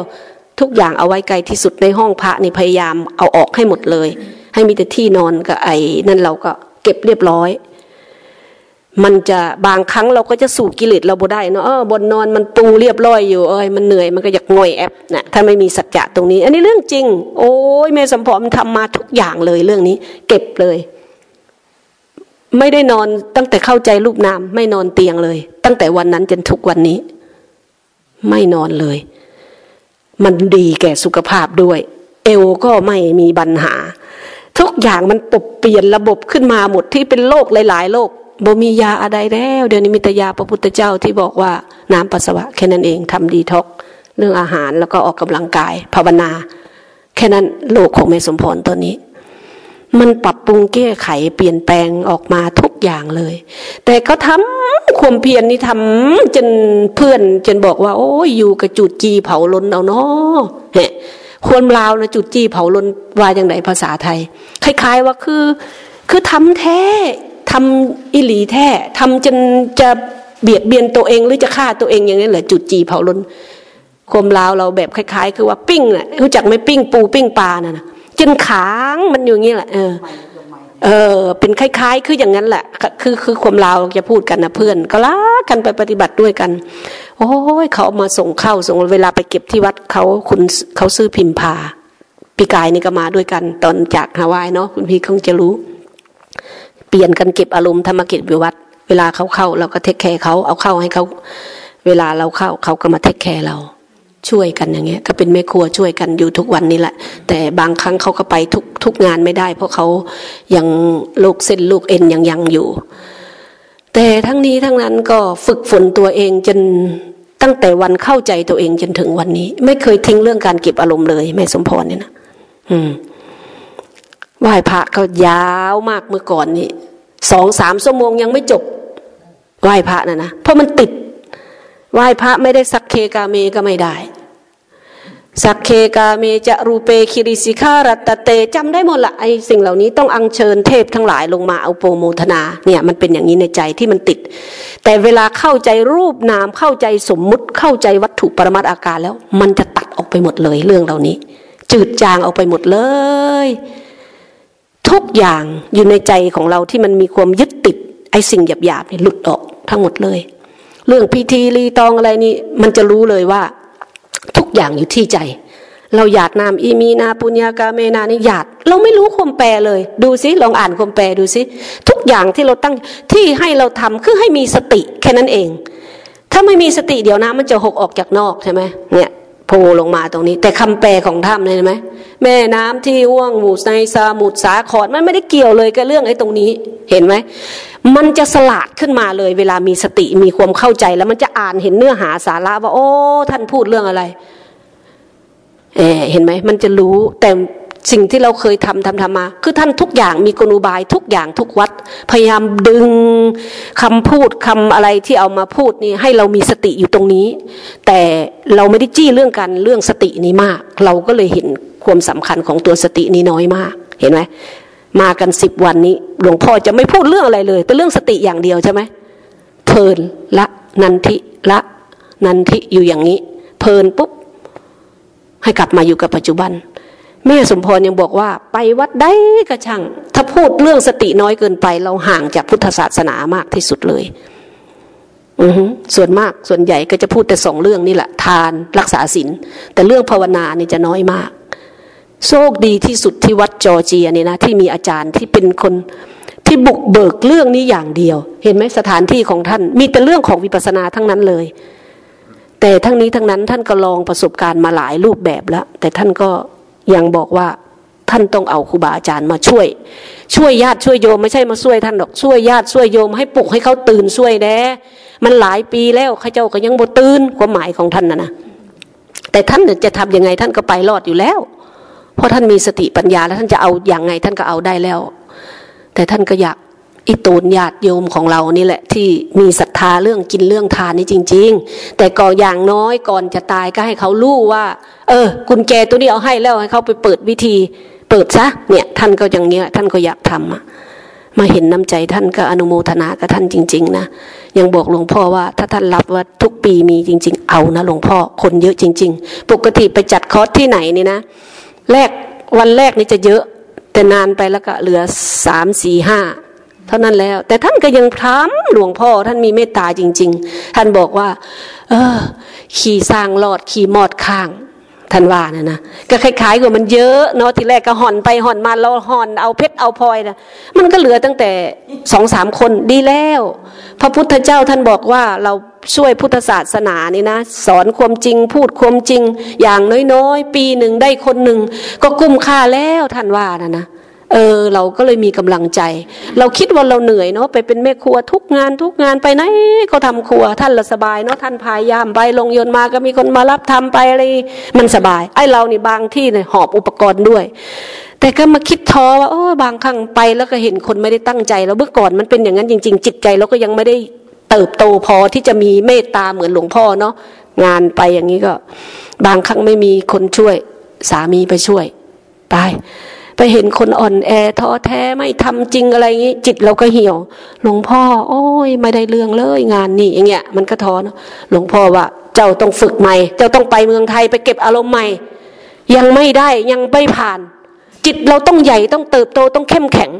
ทุกอย่างเอาไว้ไกลที่สุดในห้องพระนี่พยายามเอาออกให้หมดเลย ให้มีแต่ที่นอนกับไอ้นั่นเราก็เก็บเรียบร้อย มันจะบางครั้งเราก็จะสู่กิเลสเราบ่ได้เนาะบนนอนมันปูเรียบร้อยอยู่เอ้ยมันเหนื่อยมันก็อยากง่อยแอบนะถ้าไม่มีสัจจะตรงนี้ อันนี้เรื่องจริง โอ้ยแม่สมพรมันทำมาทุกอย่างเลยเรื่องนี้ เก็บเลย ไม่ได้นอนตั้งแต่เข้าใจรูปนาม ไม่นอนเตียงเลย ตั้งแต่วันนั้นจนทุกวันนี้ ไม่นอนเลย มันดีแก่สุขภาพด้วย เอวก็ไม่มีปัญหา ทุกอย่างมันปรับเปลี่ยนระบบขึ้นมาหมดที่เป็นโรคหลาย ๆโรค บ่มียาอะไรแล้ว เดี๋ยวนี้มีแต่ยาพระพุทธเจ้าที่บอกว่าน้ำปัสสาวะแค่นั้นเองทำดีท็อกเรื่องอาหารแล้วก็ออกกำลังกาย ภาวนา แค่นั้นโลกของเมสมพรตัวนี้ มันปรับปรุงแก้ไขเปลี่ยนแปลงออกมาทุกอย่างเลย แต่ก็ทำความเพียรนนี่ทำจนเพื่อนจนบอกว่า โอ้ยอยู่กับจุดจีเผาล้นเอาเนาะเฮ้ควรลาวนะจุดจีเผาล้นว่าอย่างไรภาษาไทย คล้าย ๆว่าคือ คือทำแท้ ทำอิหลีแท้ทำจนจะเบียดเบียนตัวเองหรือจะฆ่าตัวเองอย่างนี้เหรอจุดจีเผาล้นคมลาวเราแบบคล้าย ๆ คือว่าปิ้งน่ะรู้จักไม่ปิ้งปูปิ้งปลาน่ะนะจนขางมันอยู่างนี้แหละเออเออ เป็นคล้าย ๆ คืออย่างนั้นแหละ คือคือความลาวจะพูดกันนะเพื่อน ก็ลากันไปปฏิบัติด้วยกัน โอ้ยเขาเอามาส่งเข้าส่งเวลาไปเก็บที่วัดเขาคุณเขาซื้อพิมพา ปีกายนี่ก็มาด้วยกัน ตอนจากฮาวายเนาะคุณพี่คงจะรู้ เปลี่ยนกันเก็บอารมณ์ธรรมกิจวิวัตเวลาเขาเข้าเราก็ take care เขาเอาเข้าให้เขาเวลาเราเข้าเขาก็มา take care เรา ช่วยกันอย่างเงี้ย ก็เป็นแม่ครัวช่วยกันอยู่ทุกวันนี้แหละ แต่บางครั้งเขาก็ไปทุกทุกงานไม่ได้ เพราะเขายังลูกเส้นลูกเอ็นยังยังอยู่ แต่ทั้งนี้ทั้งนั้นก็ฝึกฝนตัวเองจนตั้งแต่วันเข้าใจตัวเองจนถึงวันนี้ ไม่เคยทิ้งเรื่องการเก็บอารมณ์เลยแม่สมพรเนี่ยนะอืม ไหว้พระก็ยาวมากเมื่อก่อนนี่สองสามชั่วโมงยังไม่จบไหว้พระนะนะเพราะมันติดไหว้พระไม่ได้สักเคกาเมก็ไม่ได้ สักเคกาเมจะรูเปคิริสิการัตเตจำได้หมดละไอ้สิ่งเหล่านี้ต้องอัญเชิญเทพทั้งหลายลงมาเอาโปรโมทนาเนี่ยมันเป็นอย่างนี้ในใจที่มันติด แต่เวลาเข้าใจรูปนามเข้าใจสมมุติเข้าใจวัตถุปรมัตอาการแล้ว มันจะตัดออกไปหมดเลยเรื่องเหล่านี้ จืดจางออกไปหมดเลย ทุกอย่างอยู่ในใจของเราที่มันมีความยึดติด ไอ้สิ่งหยาบๆนี่หลุดออกทั้งหมดเลย เรื่องพิธีรีตองอะไรนี่มันจะรู้เลยว่า ทุกอย่างอยู่ที่ใจ เราหยาดนามอีมีนาปุญญากาเมนานี่หยาด เราไม่รู้ความแปลเลย ดูสิลองอ่านความแปลดูสิทุกอย่างที่เราตั้งที่ให้เราทำคือให้มีสติแค่นั้นเอง ถ้าไม่มีสติเดี๋ยวน้ำมันจะหกออกจากนอกใช่ไหมเนี่ย โผล่ลงมาตรงนี้ แต่คำแปลของถ้ำเลยไหมแม่น้ำที่ว่วงหมู่ในสมุทรสาครมันไม่ได้เกี่ยวเลยกับเรื่องไอ้ตรงนี้เห็นไหมมันจะสลาดขึ้นมาเลย เวลามีสติมีความเข้าใจแล้วมันจะอ่านเห็นเนื้อหาสาระว่า โอ้ ท่านพูดเรื่องอะไรเอเห็นไหมมันจะรู้แต่ สิ่งที่เราเคยทำทำทำมา คือท่านทุกอย่างมีกลุบายทุกอย่างทุกวัด พยายามดึงคำพูดคำอะไรที่เอามาพูดนี่ให้เรามีสติอยู่ตรงนี้ แต่เราไม่ได้จี้เรื่องกันเรื่องสตินี้มาก เราก็เลยเห็นความสำคัญของตัวสตินี้น้อยมากเห็นไหมมากันสิบวันนี้ หลวงพ่อจะไม่พูดเรื่องอะไรเลย เป็นเรื่องสติอย่างเดียวใช่ไหมเพลินละนันทิละนันทิอยู่อย่างนี้ เพลินปุ๊บให้กลับมาอยู่กับปัจจุบัน แม่สมพรยังบอกว่า ไปวัดได้ก็ช่างถ้าพูดเรื่องสติน้อยเกินไป เราห่างจากพุทธศาสนามากที่สุดเลย อือส่วนมากส่วนใหญ่ก็จะพูดแต่สองเรื่องนี่แหละ ทานรักษาศีลแต่เรื่องภาวนานี่จะน้อยมาก โชคดีที่สุดที่วัดจอร์เจียเนี่ยนะที่มีอาจารย์ที่เป็นคนที่บุกเบิกเรื่องนี้อย่างเดียว เห็นไหมสถานที่ของท่าน มีแต่เรื่องของวิปัสสนาทั้งนั้นเลย แต่ทั้งนี้ทั้งนั้นท่านก็ลองประสบการณ์มาหลายรูปแบบแล้ว แต่ท่านก็ ยังบอกว่าท่านต้องเอาครูบาอาจารย์มาช่วย ช่วยญาติช่วยโยมไม่ใช่มาช่วยท่านหรอกช่วยญาติช่วยโยมให้ปลุกให้เขาตื่นช่วยแน่มันหลายปีแล้วข้าเจ้าก็ยังบ่ตื่นความหมายของท่านนะนะแต่ท่านจะทํำยังไงท่านก็ไปรอดอยู่แล้ว เพราะท่านมีสติปัญญาแล้วท่านจะเอาอย่างไงท่านก็เอาได้แล้ว แต่ท่านก็อยาก อิตูนญาติโยมของเรานี่แหละที่มีศรัทธาเรื่องกินเรื่องทานนี่จริง ๆ แต่ก่ออย่างน้อยก่อนจะตายก็ให้เขารู้ว่า เออ กุญแจตัวนี้เอาให้แล้วให้เขาไปเปิดวิธี เปิดซะเนี่ย ท่านก็อย่างเงี้ย ท่านก็อยากทำอะมาเห็นน้ำใจท่านก็อนุโมทนากับท่านจริง ๆ นะ ยังบอกหลวงพ่อว่า ถ้าท่านรับว่าทุกปีมีจริง ๆ เอานะหลวงพ่อคนเยอะจริง ๆ ปกติไปจัดคอร์สที่ไหนนี่นะแรกวันแรกนี่จะเยอะ แต่นานไปแล้วก็เหลือสามสี่ห้า เท่านั้นแล้ว แต่ท่านก็ยังทำหลวงพ่อท่านมีเมตตาจริง ๆ ท่านบอกว่า เออ ขี่สร้างหลอดขี่มอดข้างท่านว่านะนะก็คล้ายๆกับมันเยอะเนาะทีแรกก็ห่อนไปห่อนมาเราห่อนเอาเพชรเอาพลอยนะมันก็เหลือตั้งแต่สองสามคนดีแล้ว พระพุทธเจ้าท่านบอกว่าเราช่วยพุทธศาสนานี่นะ สอนความจริงพูดความจริง อย่างน้อยๆ ปีหนึ่งได้คนหนึ่งก็กุ้มค่าแล้วท่านว่านะนะ เออเราก็เลยมีกำลังใจ เราคิดว่าเราเหนื่อยเนาะไปเป็นแม่ครัวทุกงานทุกงานไปไหนก็ทำครัว ท่านละสบายเนาะท่านพายามไปลงยนต์มาก็มีคนมารับทำไปอะไรมันสบาย ไอ้เรานี่บางที่เนี่ยหอบอุปกรณ์ด้วย แต่ก็มาคิดท้อว่าโอ้บางครั้งไปแล้วก็เห็นคนไม่ได้ตั้งใจแล้วเมื่อก่อนมันเป็นอย่างนั้นจริง ๆ จิตใจเราก็ยังไม่ได้เติบโตพอที่จะมีเมตตาเหมือนหลวงพ่อเนาะงานไปอย่างนี้ก็ บางครั้งไม่มีคนช่วย สามีไปช่วย ตาย ไปเห็นคนอ่อนแอท้อแท้ไม่ทำจริงอะไรอย่างนี้ จิตเราก็เหี่ยว หลวงพ่อ โอ้ยไม่ได้เรื่องเลยงานนี่อย่างเงี้ยมันก็ท้อนะหลวงพ่อว่า เจ้าต้องฝึกใหม่ เจ้าต้องไปเมืองไทยไปเก็บอารมณ์ใหม่ ยังไม่ได้ยังไม่ผ่าน จิตเราต้องใหญ่ต้องเติบโตต้องเข้มแข็ง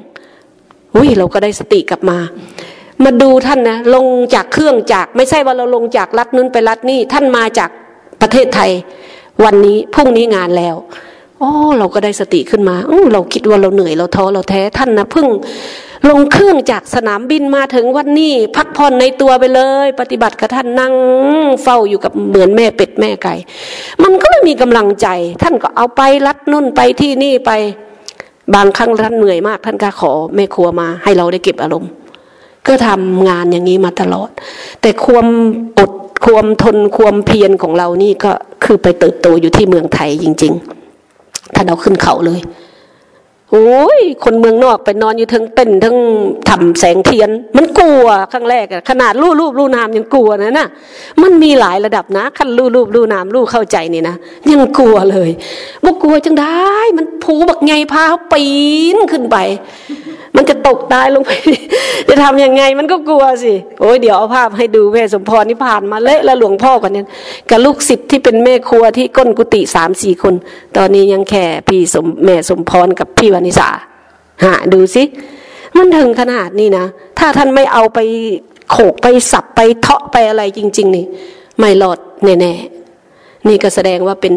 อุ้ยเราก็ได้สติกลับมามาดูท่านนะลงจากเครื่องจากไม่ใช่ว่าเราลงจากรัฐนู้นไปรัฐนี้ท่านมาจากประเทศไทย วันนี้พรุ่งนี้งานแล้ว โอ้เราก็ได้สติขึ้นมาอเราคิดว่าเราเหนื่อยเราท้อเราแท้ท่านนะเพึ่งลงเครื่องจากสนามบินมาถึงวันนี้ พักผ่อนในตัวไปเลย ปฏิบัติกับท่านนั่งเฝ้าอยู่กับเหมือนแม่เป็ดแม่ไก่ มันก็เลยมีกำลังใจ ท่านก็เอาไปรัดนุ่นไปที่นี่ไป บางครั้งท่านเหนื่อยมาก ท่านก็ขอแม่ครัวมา ให้เราได้เก็บอารมณ์ ก็ทำงานอย่างนี้มาตลอด แต่ความอดความทนความเพียรของเรานี่ก็คือไปเติบโตอยู่ที่เมืองไทยจริง ๆ ท่านเอาขึ้นเขาเลยโอ้ยคนเมืองนอกไปนอนอยู่ทั้งเป็นทั้งทำแสงเทียน มันกลัวครั้งแรกขนาดรูปรูปรูนามยังกลัวนะน่ะมันมีหลายระดับนะขั้นรูปรูปรูนามรูเข้าใจนี่นะยังกลัวเลยบ่กลัวจังได้ มันผูบักไงพาปีนขึ้นไป มันจะตกตายลงไป จะทํำยังไงมันก็กลัวสิ โอ้ยเดี๋ยวเอาภาพให้ดูแม่สมพรนี่ผ่านมาเละแล้วหลวงพ่อกันเนี่ยกับลูกศิษย์ที่เป็นแม่ครัวที่ก้นกุฏิสามสี่คน ตอนนี้ยังแค่พี่สมแม่สมพรกับพี่วานิสาหาดูสิ มันถึงขนาดนี้นะ ถ้าท่านไม่เอาไปโขกไปสับไปเทาะไปอะไรจริง ๆ นี่ ไม่รอดแน่ๆนี่ก็แสดงว่าเป็น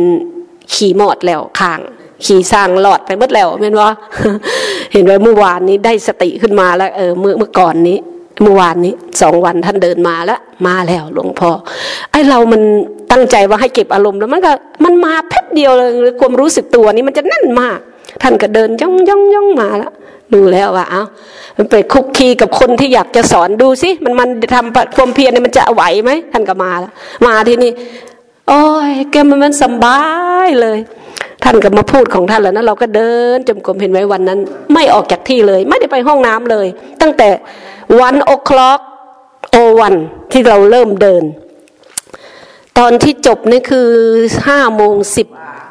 ขี่มอดแล้วข้าง ขี่สร้างหลอดไปหมดแล้วเห็นว่าเห็นว่าเมื่อวานนี้ได้สติขึ้นมาแล้ว เออเมื่อเมื่อก่อนนี้ เมื่อวานนี้สองวันท่านเดินมาแล้ว มาแล้วหลวงพ่อไอเรามันตั้งใจว่าให้เก็บอารมณ์แล้วมันก็มันมาแป๊บเดียวเลยความรู้สึกตัวนี้มันจะแน่นมาก ท่านก็เดินย่องย่องย่องมาแล้วดูแล้วว่าเอ้ามันไปคุกคีกับคนที่อยากจะสอนดูสิมันมันทำความเพียรเนี่ยมันจะไหวไหมท่านก็มาแล้วมาที่นี่ โอ้ยแกมันมันสบายเลย ท่านก็มาพูดของท่านแล้วนะเราก็เดินจมกรมเห็นไว้วันนั้น ไม่ออกจากที่เลย ไม่ได้ไปห้องน้ำเลย ตั้งแต่วันโอคล็อกโอวันที่เราเริ่มเดิน ตอนที่จบนี่คือห้าโมงสิบ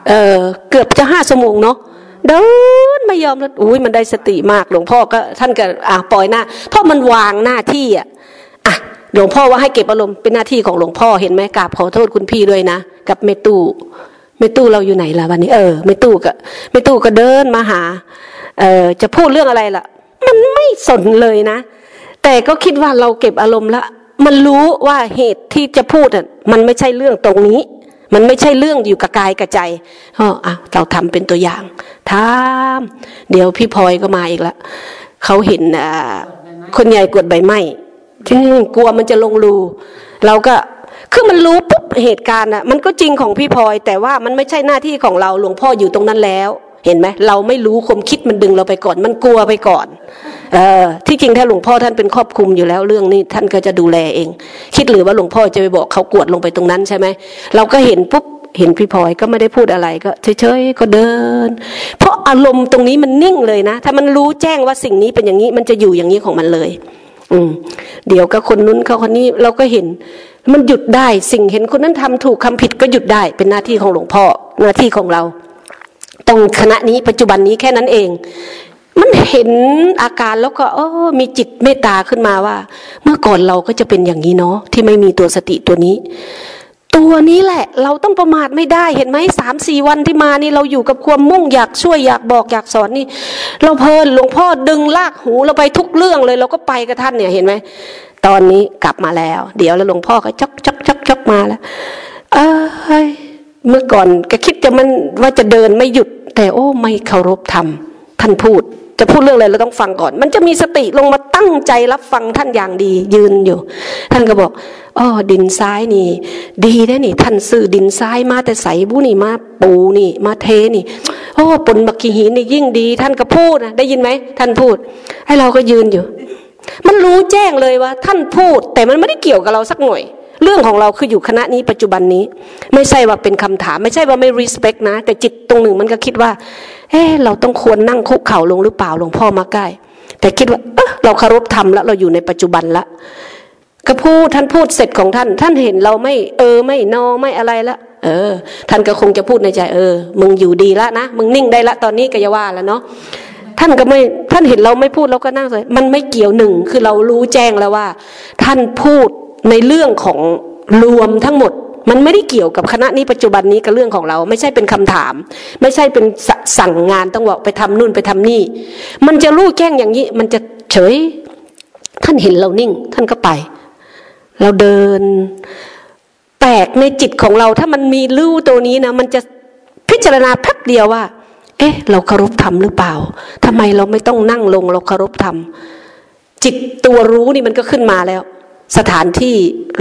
เออเกือบจะห้าชั่วโมงเนาะเดินไม่ยอมแล้วอุ้ยมันได้สติมากหลวงพ่อก็ท่านก็อ่าปล่อยหน้าเพราะมันวางหน้าที่อะอะ หลวงพ่อว่าให้เก็บอารมณ์เป็นหน้าที่ของหลวงพ่อเห็นไหมกราบขอโทษคุณพี่ด้วยนะ กับเมตูไม่ตู้เราอยู่ไหนล่ะวันนี้เออไม่ตู้ก็ไม่ตู้ก็เดินมาหา เออจะพูดเรื่องอะไรล่ะ มันไม่สนเลยนะ แต่ก็คิดว่าเราเก็บอารมณ์ละมันรู้ว่าเหตุที่จะพูดอะมันไม่ใช่เรื่องตรงนี้ มันไม่ใช่เรื่องอยู่กับกายกับใจอ๋ออะเราทำเป็นตัวอย่างทำเดี๋ยวพี่พลอยก็มาอีกละเขาเห็นอ่าคนใหญ่กดใบไม้ กลัวมันจะลงรูเราก็คือมันรู้ปุ๊บเหตุการณ์อะมันก็จริงของพี่พลอย แต่ว่ามันไม่ใช่หน้าที่ของเราหลวงพ่ออยู่ตรงนั้นแล้ว เห็นไหมเราไม่รู้ความคิดมันดึงเราไปก่อน มันกลัวไปก่อนเออที่จริงถ้าหลวงพ่อท่านเป็นครอบคุมอยู่แล้วเรื่องนี้ท่านก็จะดูแลเอง คิดหรือว่าหลวงพ่อจะไปบอกเขากวดลงไปตรงนั้นใช่ไหมเราก็เห็นปุ๊บเห็นพี่พลอยก็ไม่ได้พูดอะไรก็เฉยๆก็เดิน เพราะอารมณ์ตรงนี้มันนิ่งเลยนะ ถ้ามันรู้แจ้งว่าสิ่งนี้เป็นอย่างนี้มันจะอยู่อย่างนี้ของมันเลย อืมเดี๋ยวก็คนนู้นเขาคนนี้เราก็เห็น มันหยุดได้สิ่งเห็นคนนั้นทำถูกคำผิดก็หยุดได้เป็นหน้าที่ของหลวงพ่อหน้าที่ของเราตรงคณะนี้ปัจจุบันนี้แค่นั้นเอง มันเห็นอาการแล้วก็เออมีจิตเมตตาขึ้นมาว่า เมื่อก่อนเราก็จะเป็นอย่างนี้เนาะที่ไม่มีตัวสติตัวนี้ ตัวนี้แหละ เราต้องประมาทไม่ได้เห็นไหมสามสี่วันที่มานี่เราอยู่กับความมุ่งอยากช่วยอยากบอกอยากสอนนี่ เราเพลินหลวงพ่อดึงลากหูเราไปทุกเรื่องเลย เราก็ไปกับท่านเนี่ยเห็นไหมตอนนี้กลับมาแล้ว เดี๋ยวแล้วหลวงพ่อก็จกจกจกจกมาแล้วเอ้ยเมื่อก่อนก็คิดจะมันว่าจะเดินไม่หยุด แต่โอ้ไม่เคารพธรรมท่านพูด จะพูดเรื่องอะไรเราต้องฟังก่อน มันจะมีสติลงมาตั้งใจรับฟังท่านอย่างดียืนอยู่ ท่านก็บอก อ๋อดินทรายนี่ ดีได้นี่ ท่านซื้อดินทรายมาแต่ใสบุนี่มาปูนี่ มาเทนี่ โอ้ปนบักขีหินนี่ยิ่งดี ท่านก็พูดนะได้ยินไหมท่านพูดให้เราก็ยืนอยู่ มันรู้แจ้งเลยว่า ท่านพูด แต่มันไม่ได้เกี่ยวกับเราสักหน่อยเรื่องของเราคืออยู่คณะนี้ปัจจุบันนี้ ไม่ใช่ว่าเป็นคำถาม ไม่ใช่ว่าไม่ respect นะ แต่จิตตรงหนึ่งมันก็คิดว่า เออเราต้องควรนั่งคุกเข่าลงหรือเปล่าหลวงพ่อมาใกล้ แต่คิดว่าเออเราคารพธรรมแล้วเราอยู่ในปัจจุบันละ ก็พูดท่านพูดเสร็จของท่าน ท่านเห็นเราไม่ เออไม่นอไม่อะไรละเออ ท่านก็คงจะพูดในใจเออ มึงอยู่ดีละนะมึงนิ่งได้ละตอนนี้ก็อย่าว่าแล้วเนาะท่านก็ไม่ท่านเห็นเราไม่พูดเราก็นั่งเลยมันไม่เกี่ยวหนึ่งคือเรารู้แจ้งแล้วว่า ท่านพูดในเรื่องของรวมทั้งหมด มันไม่ได้เกี่ยวกับคณะนี้ปัจจุบันนี้กับเรื่องของเรา ไม่ใช่เป็นคำถาม ไม่ใช่เป็นสั่งงานต้องบอกไปทำนู่นไปทำนี่ มันจะรู้แจ้งอย่างนี้ มันจะเฉย ท่านเห็นเรานิ่ง ท่านก็ไป เราเดิน แปลกในจิตของเราถ้ามันมีรู้ตัวนี้นะ มันจะพิจารณาแป๊บเดียวว่า เอ๊ะ เราเคารพธรรมหรือเปล่าทำไมเราไม่ต้องนั่งลงเราเคารพธรรมจิตตัวรู้นี่มันก็ขึ้นมาแล้ว สถานที่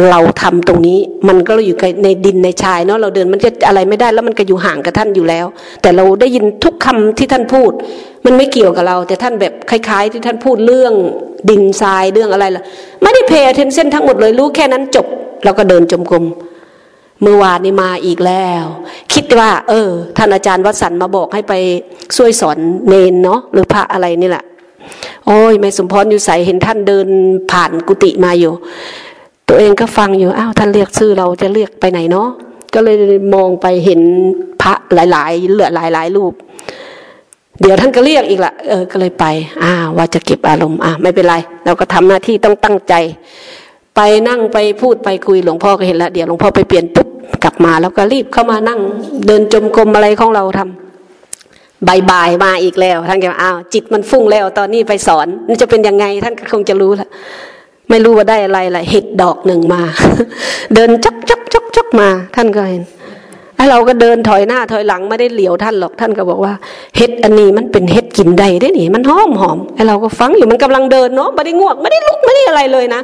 เราทำตรงนี้ มันก็อยู่ในดินในชายเนาะเราเดินมันจะอะไรไม่ได้แล้วมันก็อยู่ห่างกับท่านอยู่แล้ว แต่เราได้ยินทุกคำที่ท่านพูด มันไม่เกี่ยวกับเรา แต่ท่านแบบคล้าย ๆ ที่ท่านพูดเรื่องดินทรายเรื่องอะไรล่ะไม่ได้เพย์เทนเส้นทั้งหมดเลยรู้แค่นั้นจบเราก็เดินจมกลมเมื่อวานนี้มาอีกแล้ว คิดว่า เออ ท่านอาจารย์วัสันมาบอกให้ไปช่วยสอนเนนเนาะหรือพระอะไรนี่แหละโอ้ยแม่สมพรอยู่ใส่เห็นท่านเดินผ่านกุฏิมาอยู่ ตัวเองก็ฟังอยู่อ้าวท่านเรียกชื่อเราจะเรียกไปไหนเนาะก็เลยมองไปเห็นพระหลายๆเหลือหลายๆรูป เดี๋ยวท่านก็เรียกอีกละเออก็เลยไปอ้าว่าจะเก็บอารมณ์อ่าไม่เป็นไร เราก็ทำหน้าที่ต้องตั้งใจ ไปนั่งไปพูดไปคุยหลวงพ่อก็เห็นแล้วเดี๋ยวหลวงพ่อไปเปลี่ยนปุ๊บกลับมาแล้วก็รีบเข้ามานั่ง เดินจมกรมอะไรของเราทำบายบายมาอีกแล้ว ท่านก็อ้าวจิตมันฟุ้งแล้ว ตอนนี้ไปสอนมันจะเป็นยังไง ท่านก็คงจะรู้ละไม่รู้ว่าได้อะไรละเห็ดดอกหนึ่งมา เดินจักจักจักจักมา ท่านก็เห็น ไอ้เราก็เดินถอยหน้าถอยหลังไม่ได้เหลียวท่านหรอกท่านก็บอกว่าเห็ดอันนี้มันเป็นเห็ดกินได้ได้หนิมันหอมหอมไอ้เราก็ฟังอยู่มันกำลังเดินเนาะไม่ได้ง่วงไม่ได้ลุกไม่ได้อะไรเลยนะ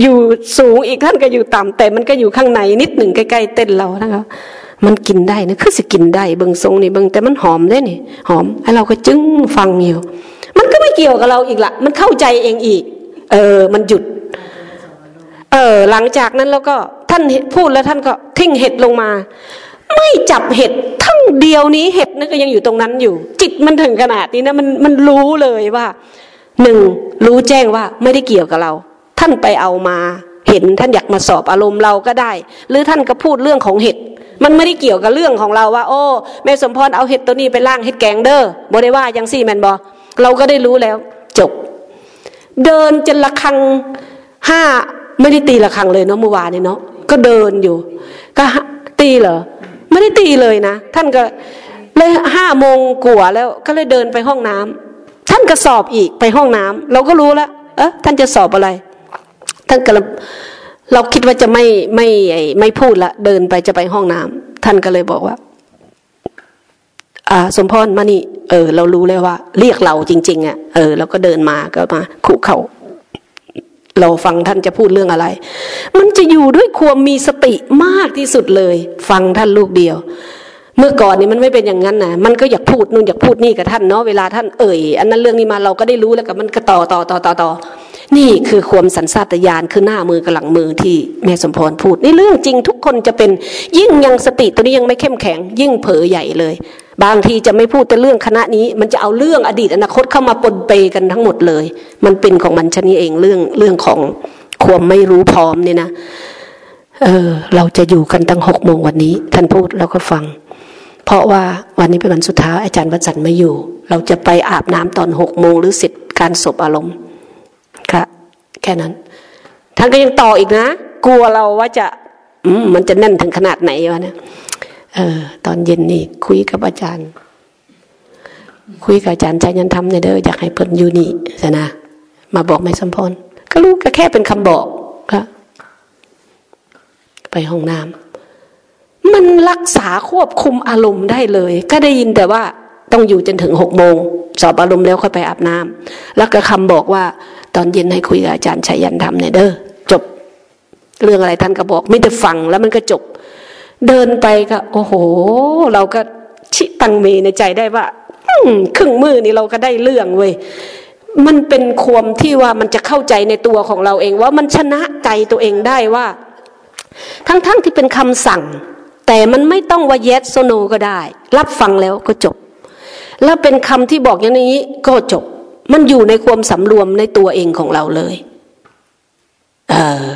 อยู่สูงอีกท่านก็อยู่ต่ำแต่มันก็อยู่ข้างในนิดหนึ่งใกล้ๆเต้นเราท่านก็มันกินได้นะคือสิกินได้เบิ่งทรงนี่เบิ่งแต่มันหอมได้นี่หอมไอ้เราก็จึ้งฟังอยู่ มันก็ไม่เกี่ยวกับเราอีกละมันเข้าใจเองอีก เออ มันหยุด เออ หลังจากนั้นแล้วก็ท่านพูดแล้วท่านก็ทิ้งเห็ดลงมา ไม่จับเห็ดทั้งเดียวนี้เห็ดนั่นก็ยังอยู่ตรงนั้นอยู่ จิตมันถึงขนาดนี้นะมันมันรู้เลยว่าหนึ่งรู้แจ้งว่าไม่ได้เกี่ยวกับเรา ท่านไปเอามาเห็นท่านอยากมาสอบอารมณ์เราก็ได้ หรือท่านก็พูดเรื่องของเห็ดมันไม่ได้เกี่ยวกับเรื่องของเราว่า โอ้แม่สมพรเอาเห็ดตัวนี้ไปล่างเห็ดแกงเด้อบอได้ว่ายังสี่แมนบอเราก็ได้รู้แล้ว จบ เดินจนละครังห้าไม่ได้ตีละครังเลยเนาะเมื่อวานนี้เนาะก็เดินอยู่ ก็ตีเหรอ ไม่ได้ตีเลยนะ ท่านก็เลยห้าโมงกว่าแล้วก็เลยเดินไปห้องน้ำท่านก็สอบอีกไปห้องน้ำเราก็รู้แล้วเออท่านจะสอบอะไร ท่านกำลังเราคิดว่าจะไม่ไม่ไม่พูดละเดินไปจะไปห้องน้ำท่านก็เลยบอกว่า อ่า สมพรมานี่ เออ เรารู้เลยว่า เรียกเราจริง ๆอะเออเราก็เดินมาก็มาคุกเข่า เราฟังท่านจะพูดเรื่องอะไร มันจะอยู่ด้วยความมีสติมากที่สุดเลย ฟังท่านลูกเดียว เมื่อก่อนนี้มันไม่เป็นอย่างนั้นนะมันก็อยากพูดนู่นอยากพูดนี่กับท่านเนาะเวลาท่านเอ่ยอันนั้นเรื่องนี้มาเราก็ได้รู้แล้วกับมันก็ต่อต่อต่อต่อต่อนี่คือความสันสัตยานคือหน้ามือกับหลังมือที่แม่สมพรพูดนี่เรื่องจริงทุกคนจะเป็นยิ่งยังสติตัวนี้ยังไม่เข้มแข็ง ยิ่งเผลอใหญ่เลย บางทีจะไม่พูดแต่เรื่องคณะนี้ มันจะเอาเรื่องอดีตอนาคตเข้ามาปนเปกันทั้งหมดเลย มันเป็นของมันชนีเองเรื่องเรื่องของความไม่รู้พร้อมเนี่ยนะเออเราจะอยู่กันตั้งหกโมงวันนี้ ท่านพูดเราก็ฟัง เพราะว่าวันนี้เป็นวันสุดท้ายอาจารย์วัจันไม่อยู่ เราจะไปอาบน้ำตอนหกโมงหรือเสร็จการศพอารมณ์ค่ะแค่นั้น ท่านก็ยังต่ออีกนะ กลัวเราว่าจะอืมันจะแน่นถึงขนาดไหนวะเนี่ย เออตอนเย็นนี่คุยกับอาจารย์ คุยกับอาจารย์ใจยันทำเนี่ยเด้ออยากให้เพิ่นอยู่นี่สนะ มาบอกไม่สมพรก็รู้ก็แค่เป็นคำบอกค่ะไปห้องน้ำมันรักษาควบคุมอารมณ์ได้เลย ก็ได้ยินแต่ว่าต้องอยู่จนถึงหกโมงสอบอารมณ์แล้วค่อยไปอาบน้ำแล้วก็คำบอกว่า ตอนเย็นให้คุยกับอาจารย์ชัยยันทำเนี่ยเด้อจบ เรื่องอะไรท่านก็บอกไม่ได้ฟังแล้วมันก็จบ เดินไปก็โอ้โห เราก็ชิตังเมในใจได้ว่าครึ่งมือนี่เราก็ได้เรื่องเว้ยมันเป็นความที่ว่ามันจะเข้าใจในตัวของเราเอง ว่ามันชนะใจตัวเองได้ว่า ทั้งๆทที่เป็นคำสั่ง แต่มันไม่ต้องว่า yes โ no ก็ได้ รับฟังแล้วก็จบ แล้วเป็นคำที่บอกอย่างนี้ก็จบ มันอยู่ในความสำรวมในตัวเองของเราเลย เออ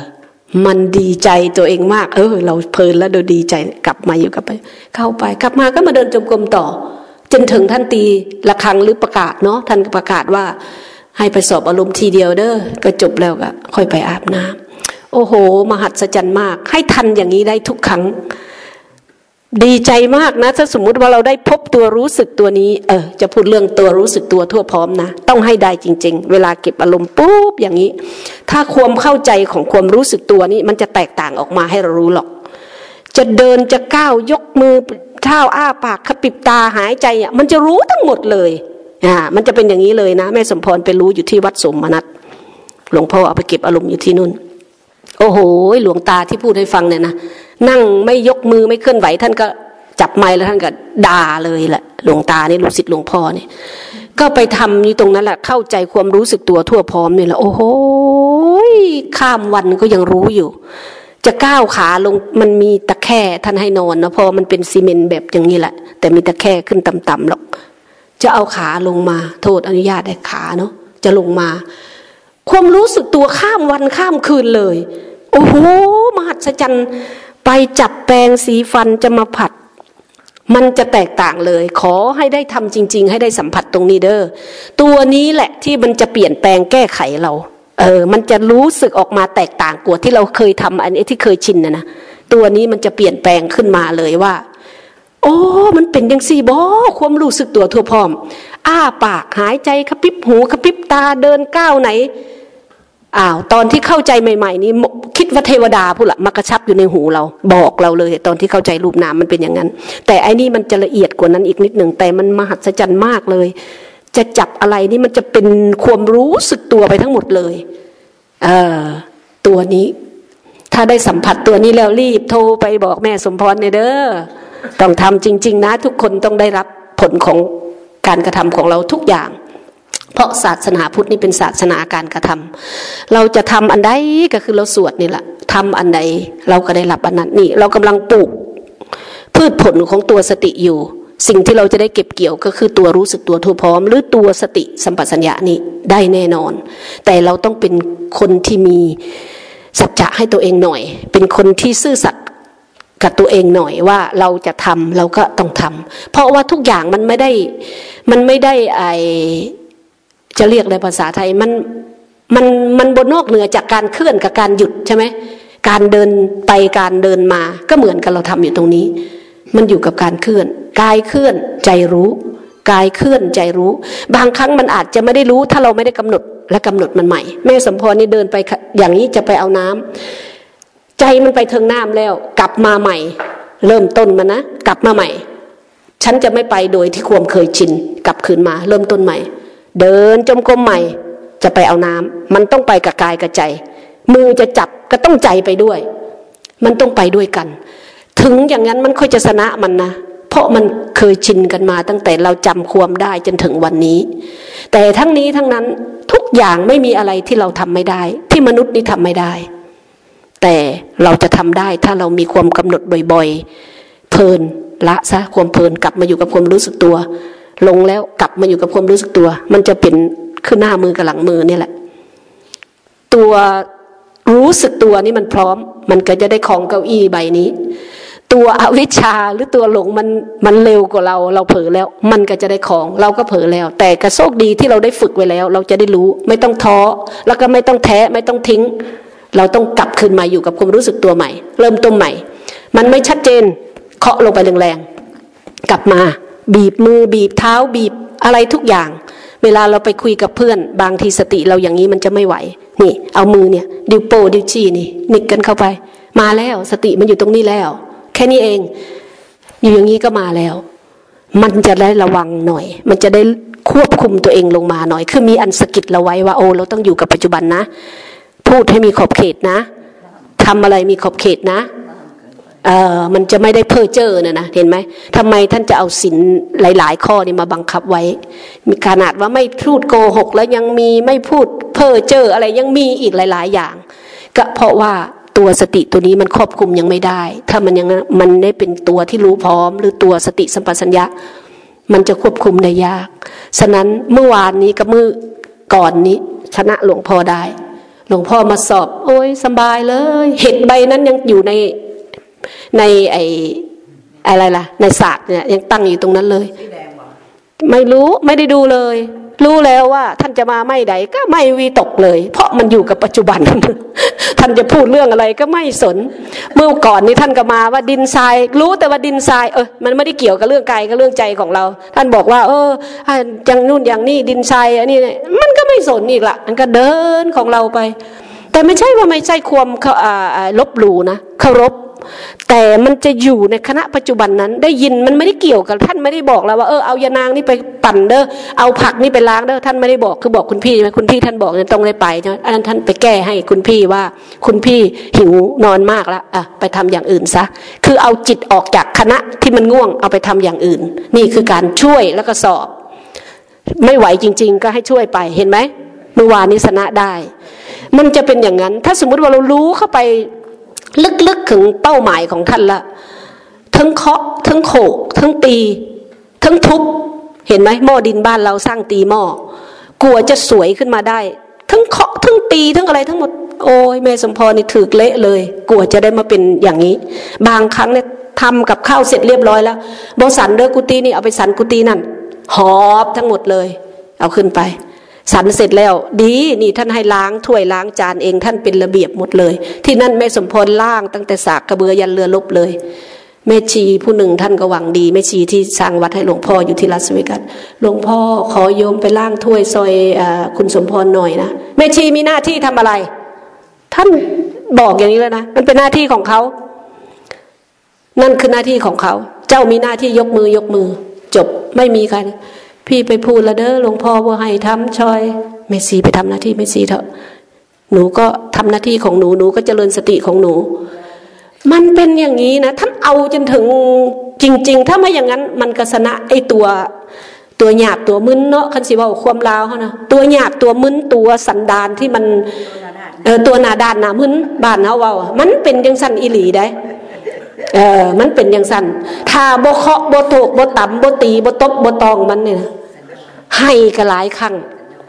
มันดีใจตัวเองมาก เออ เราเพลินแล้วโดยดีใจกลับมาอยู่กับไป เข้าไปกลับมาก็มาเดินจมกรมต่อ จนถึงท่านตีระฆังหรือประกาศเนาะท่านประกาศว่า ให้ไปสอบอารมณ์ทีเดียวเด้อก็จบแล้วก็ค่อยไปอาบน้ำโอ้โห มหัศจรรย์มาก ให้ทันอย่างนี้ได้ทุกครั้ง ดีใจมากนะ ถ้าสมมุติว่าเราได้พบตัวรู้สึกตัวนี้ เออ จะพูดเรื่องตัวรู้สึกตัวทั่วพร้อมนะ ต้องให้ได้จริง ๆ เวลาเก็บอารมณ์ปุ๊บอย่างนี้ ถ้าความเข้าใจของความรู้สึกตัวนี้ มันจะแตกต่างออกมาให้เรารู้หรอก จะเดินจะก้าวยกมือเท้าอ้าปากขปิบตาหายใจอะมันจะรู้ทั้งหมดเลยอ่ามันจะเป็นอย่างนี้เลยนะ แม่สมพรไปรู้อยู่ที่วัดสมนัตหลวงพ่อเอาไปเก็บอารมณ์อยู่ที่นู่น โอ้โหหลวงตาที่พูดให้ฟังเนี่ยนะนั่งไม่ยกมือไม่เคลื่อนไหว ท่านก็จับไม้แล้วท่านก็ด่าเลยแหละหลวงตานี่ลูกศิษย์หลวงพ่อเนี่ยก็ไปทำอยู่ตรงนั้นแหละเข้าใจความรู้สึกตัวทั่วพร้อมเนี่ยแหละโอ้โหข้ามวันก็ยังรู้อยู่ จะก้าวขาลงมันมีตะแคร่ท่านให้นอนนะพอมันเป็นซีเมนต์แบบอย่างนี้แหละ แต่มีตะแคร่ขึ้นต่ำๆหรอก จะเอาขาลงมา โทษอนุญาตได้ขาเนาะจะลงมา ความรู้สึกตัวข้ามวันข้ามคืนเลย อ้โหมหัศจรรย์ไปจับแปรงสีฟันจะมาผัด มันจะแตกต่างเลย ขอให้ได้ทำจริง ๆ ให้ได้สัมผัสตรงนี้เด้อตัวนี้แหละที่มันจะเปลี่ยนแปลงแก้ไขเรา เออ มันจะรู้สึกออกมาแตกต่างกว่าที่เราเคยทำอันนี้ที่เคยชินนะนะตัวนี้มันจะเปลี่ยนแปลงขึ้นมาเลยว่า โอ้ มันเป็นยังสี่บอความรู้สึกตัวทั่วพร้อม อ้าปากหายใจกระพริบหูกระพริบตาเดินก้าวไหนอ้าวตอนที่เข้าใจใหม่ ๆ นี้ คิดว่าเทวดาผู้ละมากระชับอยู่ในหูเราบอกเราเลย ตอนที่เข้าใจรูปนามมันเป็นอย่างนั้น แต่อันนี้มันจะละเอียดกว่านั้นอีกนิดหนึ่งแต่มันมหัศจรรย์มากเลย จะจับอะไรนี่มันจะเป็นความรู้สึกตัวไปทั้งหมดเลย เออตัวนี้ ถ้าได้สัมผัสตัวนี้แล้วรีบโทรไปบอกแม่สมพรเด้อต้องทำจริง ๆ นะ ทุกคนต้องได้รับผลของการกระทำของเราทุกอย่าง เพราะศาสนาพุทธนี่เป็นศาสนาการกระทำเราจะทำอันใดก็คือเราสวดนี่แหละทำอันใดเราก็ได้รับอันนั้นนี่เรากำลังปลูกพืชผลของตัวสติอยู่ สิ่งที่เราจะได้เก็บเกี่ยวก็คือตัวรู้สึกตัวทั่วพร้อม หรือตัวสติสัมปชัญญะนี่ได้แน่นอน แต่เราต้องเป็นคนที่มีสัจจะให้ตัวเองหน่อย เป็นคนที่ซื่อสัตย์กับตัวเองหน่อยว่าเราจะทำเราก็ต้องทำเพราะว่าทุกอย่างมันไม่ได้มันไม่ได้ไอ จะเรียกในภาษาไทยมันมันมันบนนอกเหนือจากการเคลื่อนกับการหยุดใช่ไหมการเดินไปการเดินมาก็เหมือนกับเราทำอยู่ตรงนี้ มันอยู่กับการเคลื่อนกายเคลื่อนใจรู้กายเคลื่อนใจรู้ บางครั้งมันอาจจะไม่ได้รู้ ถ้าเราไม่ได้กำหนดและกำหนดมันใหม่ แม่สมพรนี่เดินไปอย่างนี้จะไปเอาน้ำใจมันไปเทิงน้ำแล้ว กลับมาใหม่ เริ่มต้นมานะกลับมาใหม่ ฉันจะไม่ไปโดยที่ความเคยชินกลับคืนมา เริ่มต้นใหม่ เดินจมกรมใหม่ จะไปเอาน้ำมันต้องไปกับกายกับใจ มือจะจับก็ต้องใจไปด้วย มันต้องไปด้วยกัน ถึงอย่างนั้นมันค่อยจะชนะมันนะเพราะมันเคยชินกันมาตั้งแต่เราจำความได้จนถึงวันนี้ แต่ทั้งนี้ทั้งนั้นทุกอย่างไม่มีอะไรที่เราทำไม่ได้ ที่มนุษย์นี่ทำไม่ได้ แต่เราจะทำได้ถ้าเรามีความกำหนดบ่อยๆ เพลินละซะความเพลินกลับมาอยู่กับความรู้สึกตัว ลงแล้วกลับมาอยู่กับความรู้สึกตัว มันจะเป็นขึ้นหน้ามือกับหลังมือนี่แหละ ตัวรู้สึกตัวนี่มันพร้อม มันก็จะได้ของเก้าอี้ใบนี้ ตัวอวิชชาหรือตัวหลงมันมันเร็วกว่าเรา เราเผลอแล้ว มันก็จะได้ของเราก็เผลอแล้ว แต่กระโชคดีที่เราได้ฝึกไว้แล้ว เราจะได้รู้ไม่ต้องท้อแล้วก็ไม่ต้องแท้ไม่ต้องทิ้ง เราต้องกลับคืนมาอยู่กับความรู้สึกตัวใหม่ เริ่มต้นใหม่ มันไม่ชัดเจนเคาะลงไปแรงๆกลับมา บีบมือบีบเท้าบีบอะไรทุกอย่าง เวลาเราไปคุยกับเพื่อน บางทีสติเราอย่างนี้มันจะไม่ไหว นี่ เอามือเนี่ย ดิวโปดิวชีนี่นิกกันเข้าไป มาแล้วสติมันอยู่ตรงนี้แล้ว แค่นี้เอง อยู่อย่างนี้ก็มาแล้ว มันจะได้ระวังหน่อย มันจะได้ควบคุมตัวเองลงมาหน่อย คือมีอันสกิดเราไว้ว่าโอ้เราต้องอยู่กับปัจจุบันนะ พูดให้มีขอบเขตนะทำอะไรมีขอบเขตนะ เออมันจะไม่ได้เพ้อเจ้อนะนะเห็นไหมทำไมท่านจะเอาสินหลาย ๆ ข้อนี้มาบังคับไว้ มีขนาดว่าไม่พูดโกหก แล้วยังมีไม่พูดเพ้อเจ้ออะไรยังมีอีกหลาย ๆ อย่าง ก็เพราะว่าตัวสติตัวนี้มันครอบคุมยังไม่ได้ ถ้ามันยังมันได้เป็นตัวที่รู้พร้อม หรือตัวสติสัมปชัญญะ มันจะควบคุมได้ยาก ฉะนั้นเมื่อวานนี้กับเมื่อก่อนนี้ชนะหลวงพ่อได้ หลวงพ่อมาสอบ โอ้ยสบายเลย เห็ดใบนั้นยังอยู่ใน ในไออะไรล่ะ ในศาสตร์เนี่ยยังตั้งอยู่ตรงนั้นเลย ไม่รู้ไม่ได้ดูเลย รู้แล้วว่าท่านจะมาไม่ใดก็ไม่วีตกเลย เพราะมันอยู่กับปัจจุบัน ท่านจะพูดเรื่องอะไรก็ไม่สน เมื่อก่อนนี้ท่านก็มาว่าดินทราย รู้แต่ว่าดินทรายเออมันไม่ได้เกี่ยวกับเรื่องกายกับเรื่องใจของเรา ท่านบอกว่า เอออย่างนู่นอย่างนี้ดินทรายอันนี้มันก็ไม่สนอีกละมันก็เดินของเราไป แต่ไม่ใช่ว่าไม่ใช่ความลบหลู่นะเคารพ แต่มันจะอยู่ในคณะปัจจุบันนั้น ได้ยินมันไม่ได้เกี่ยวกับท่านไม่ได้บอกเราว่าเออเอายานางนี่ไปปั่นเด้อเอาผักนี่ไปล้างเด้อท่านไม่ได้บอกคือบอกคุณพี่ใช่ไหมคุณพี่ท่านบอกเนี่ยต้องได้ไปใช่ไหมอันนั้นท่านไปแก้ให้คุณพี่ว่า คุณพี่หิวนอนมากแล้วอะไปทำอย่างอื่นซะคือเอาจิตออกจากคณะที่มันง่วงเอาไปทำอย่างอื่น นี่คือการช่วยแล้วก็สอบ ไม่ไหวจริง ๆ ก็ให้ช่วยไปเห็นไหมเมื่อวานนี้ชนะได้ มันจะเป็นอย่างนั้น ถ้าสมมุติว่าเรารู้เข้าไป ลึกๆถึงเป้าหมายของท่านละทั้งเคาะทั้งโขกทั้งตี ทั้งทุบเห็นไหมหม้อดินบ้านเราสร้างตีหม้อกลัวจะสวยขึ้นมาได้ ทั้งเคาะทั้งตีทั้งอะไรทั้งหมด โอ้ยแม่สมพรนี่ถือเละเลย กลัวจะได้มาเป็นอย่างนี้ บางครั้งเนี่ยทำกับข้าวเสร็จเรียบร้อยแล้วบอสันเด้อกุฏินี่เอาไปสันกุฏินั่นหอบทั้งหมดเลย เอาขึ้นไป สันเสร็จแล้ว ดีนี่ท่านให้ล้างถ้วยล้างจานเองท่านเป็นระเบียบหมดเลย ที่นั่นแม่สมพรล่างตั้งแต่สากกระเบือยันเรือลบเลยแม่ชีผู้หนึ่งท่านก็หวังดีแม่ชีที่สร้างวัดให้หลวงพ่ออยู่ที่รัสเวกัสหลวงพ่อขอโยมไปล่างถ้วยซอยอคุณสมพรหน่อยนะแม่ชีมีหน้าที่ทำอะไร ท่านบอกอย่างนี้แล้วนะมันเป็นหน้าที่ของเขานั่นคือหน้าที่ของเขา เจ้ามีหน้าที่ยกมือยกมือ จบไม่มีใคร พี่ไปพูดละเด้อหลวงพ่อว่าให้ทำชอยเมซีไปทำหน้าที่เมซีเถอะ หนูก็ทำหน้าที่ของหนูหนูก็เจริญสติของหนู มันเป็นอย่างนี้นะท่านเอาจนถึงจริง ๆ ถ้าไม่อย่างนั้นมันก็ชนะไอตัวตัวหยาบตัวมึนเนาะคันสิว่าความลาวเขานะตัวหยาบตัวมึนตัวสันดานที่มันเออตัวนาดานนามึนบ้านเขาว่ามันเป็นยังสันอิหลีได้ เออมันเป็นอย่างสั้นถ้าโบเคาะโบโถกโบต่ำโบตีโบตบโบตองมันเนี่ยให้ก็หลายครั้ง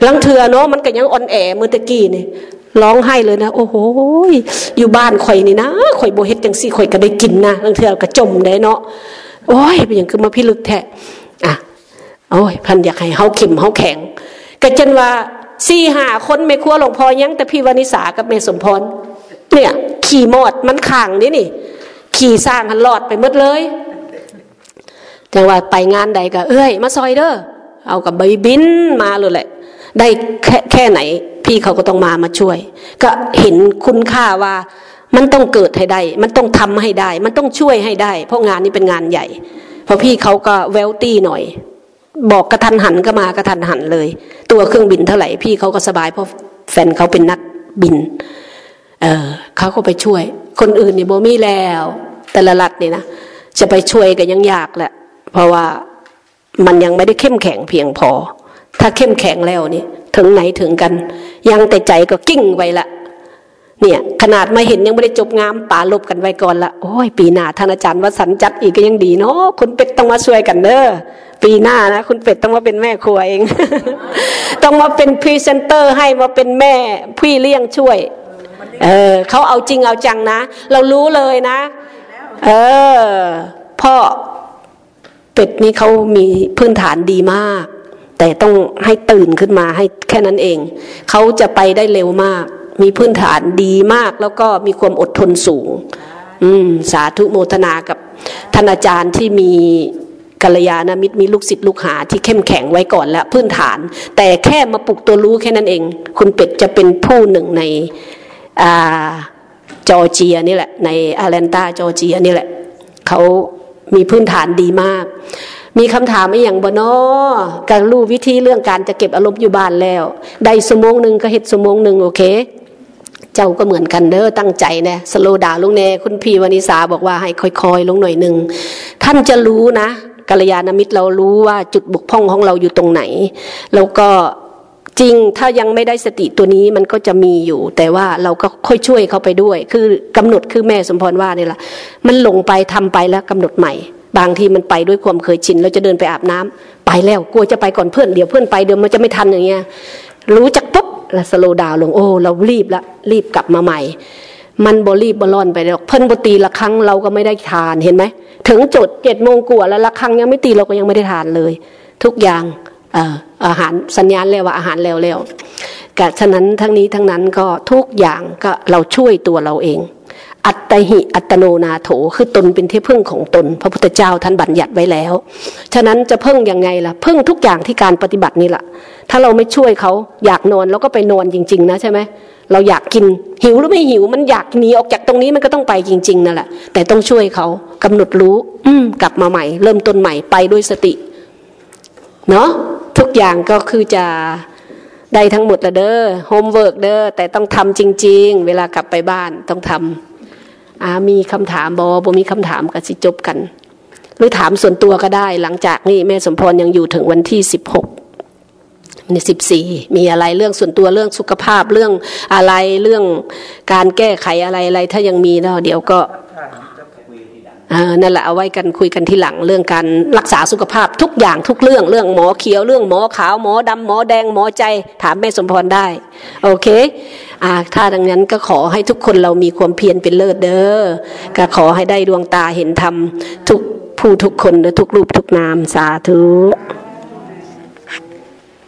ลังเถือเนาะมันก็ยังอ่อนแอเมื่อตะกี้นี่ยร้องไห้เลยนะ โอ้โหอยู่บ้านข่อยนี่นะข่อยโบเฮ็ดจังสี่ข่อยก็ได้กินนะลังเถือก็จมได้เนาะโอ้ยเป็นอย่างคือมาพิลึกแท้อะโอ้ยพันอยากให้เฮาเข็มเฮาแข็งก็จนว่าสี่หาคนไม่ครัวหลวงพ่อยังแต่พี่วานิสากับเมสมพรเนี่ย ขี่มอดมันขังนี่นี่ ขี่สร้างหันหลอดไปหมดเลย แต่ว่าไปงานใดก็เอ้ย มาซอยเด้อเอากับใบบินมาเลยแหละ ได้แค่แค่ไหน พี่เขาก็ต้องมามาช่วย ก็เห็นคุณค่าว่ามันต้องเกิดให้ได้ มันต้องทำให้ได้ มันต้องช่วยให้ได้ เพราะงานนี้เป็นงานใหญ่ เพอพี่เขาก็เวลตี้หน่อย บอกกระทันหันก็มากระทันหันเลย ตัวเครื่องบินเท่าไหร่ พี่เขาก็สบายเพราะแฟนเขาเป็นนักบิน เออเขาก็ไปช่วย คนอื่นนี่โบมีแล้ว แต่ละรัฐนี่นะจะไปช่วยกันยังยากแหละ เพราะว่ามันยังไม่ได้เข้มแข็งเพียงพอ ถ้าเข้มแข็งแล้วนี่ถึงไหนถึงกัน ยังแต่ใจก็กิ้งไว้ละเนี่ยขนาดมาเห็นยังไม่ได้จบงามป่าลบกันไว้ก่อนละโอ้ยปีหน้าท่านอาจารย์วสันจัดอีกก็ยังดีเนาะคุณเป็ดต้องมาช่วยกันเด้อปีหน้านะคุณเป็ดต้องมาเป็นแม่ครัวเอง ต้องมาเป็นพรีเซนเตอร์ให้มาเป็นแม่พี่เลี้ยงช่วย เออเขาเอาจริงเอาจังนะ เรารู้เลยนะ เออพ่อเป็ดนี่เขามีพื้นฐานดีมาก แต่ต้องให้ตื่นขึ้นมาให้แค่นั้นเองเขาจะไปได้เร็วมาก มีพื้นฐานดีมากแล้วก็มีความอดทนสูง อืม สาธุโมทนากับท่านอาจารย์ที่มีกัลยาณมิตรมีลูกศิษย์ลูกหาที่เข้มแข็งไว้ก่อนแล้วพื้นฐาน แต่แค่มาปลุกตัวรู้แค่นั้นเอง คุณเป็ดจะเป็นผู้หนึ่งใน จอร์เจียนี่แหละ ในอาแลนตาจอร์เจียนี่แหละ เขามีพื้นฐานดีมาก มีคำถามไม่อย่างบนอการรู้วิธีเรื่องการจะเก็บอารมณ์อยู่บ้านแล้ว ได้สมงหนึ่งก็เห็ดสมงหนึ่งโอเค เจ้าก็เหมือนกันเด้อตั้งใจนะสโลดาลุงเนคุณพีวานิสาบอกว่าให้ค่อยๆลงหน่อยหนึ่งท่านจะรู้นะกัลยาณมิตรเรารู้ว่าจุดบกพร่องของเราอยู่ตรงไหน แล้วก็ จริงถ้ายังไม่ได้สติตัวนี้มันก็จะมีอยู่ แต่ว่าเราก็ค่อยช่วยเขาไปด้วย คือกำหนดคือแม่สมพรว่านี่แหละมันหลงไปทำไปแล้วกำหนดใหม่ บางทีมันไปด้วยความเคยชินเราจะเดินไปอาบน้ำไปแล้วกลัวจะไปก่อนเพื่อนเดี๋ยวเพื่อนไปเดี๋ยวมันจะไม่ทันอย่างเงี้ยรู้จักปุ๊บแล้วสโลดาวลงโอ้เรารีบละรีบกลับมาใหม่ มันบรีบบอลอนไปแล้วเพิ่นบตีละครั้งเราก็ไม่ได้ทานเห็นไหมถึงจุดเจ็ดโมงกว่าแล้วละครั้งยังไม่ตีเราก็ยังไม่ได้ทานเลย ทุกอย่างเออ อาหารสัญญาณแล้วว่าอาหารแล้วแล้วกะฉะนั้นทั้งนี้ทั้งนั้นก็ทุกอย่างก็เราช่วยตัวเราเอง อัตหิอัตโนนาโถคือตนเป็นที่พึ่งของตน พระพุทธเจ้าท่านบัญญัติไว้แล้ว ฉะนั้นจะพึ่งยังไงล่ะพึ่งทุกอย่างที่การปฏิบัตินี่แหละถ้าเราไม่ช่วยเขาอยากนอนเราก็ไปนอนจริง ๆ นะใช่ไหมเราอยากกินหิวหรือไม่หิวมันอยากหนีออกจากตรงนี้มันก็ต้องไปจริง ๆนั่นแหละแต่ต้องช่วยเขากำหนดรู้ อืกลับมาใหม่ เริ่มต้นใหม่ไปด้วยสติ เนาะทุกอย่างก็คือจะได้ทั้งหมดละเด้อ homework เด้อแต่ต้องทำจริง ๆ เวลากลับไปบ้านต้องทำอามีคำถามบ่บ่มีคำถามกันสิจบกัน หรือถามส่วนตัวก็ได้ หลังจากนี้แม่สมพรยังอยู่ถึงวันที่สิบหกในสิบสี่มีอะไรเรื่องส่วนตัวเรื่องสุขภาพเรื่องอะไรเรื่องการแก้ไขอะไรอะไร ถ้ายังมีแล้วเดี๋ยวก็ นั่นแหละเอาไว้กันคุยกันทีหลังเรื่องการรักษาสุขภาพทุกอย่างทุกเรื่องเรื่องหมอเขียวเรื่องหมอขาวหมอดำหมอแดงหมอใจ ถามแม่สมพรได้ โอเคอ่าถ้าดังนั้นก็ขอให้ทุกคนเรามีความเพียรเป็นเลิศเด้อก็ขอให้ได้ดวงตาเห็นธรรมทุกผู้ทุกคนและทุกรูปทุกนามสาธุ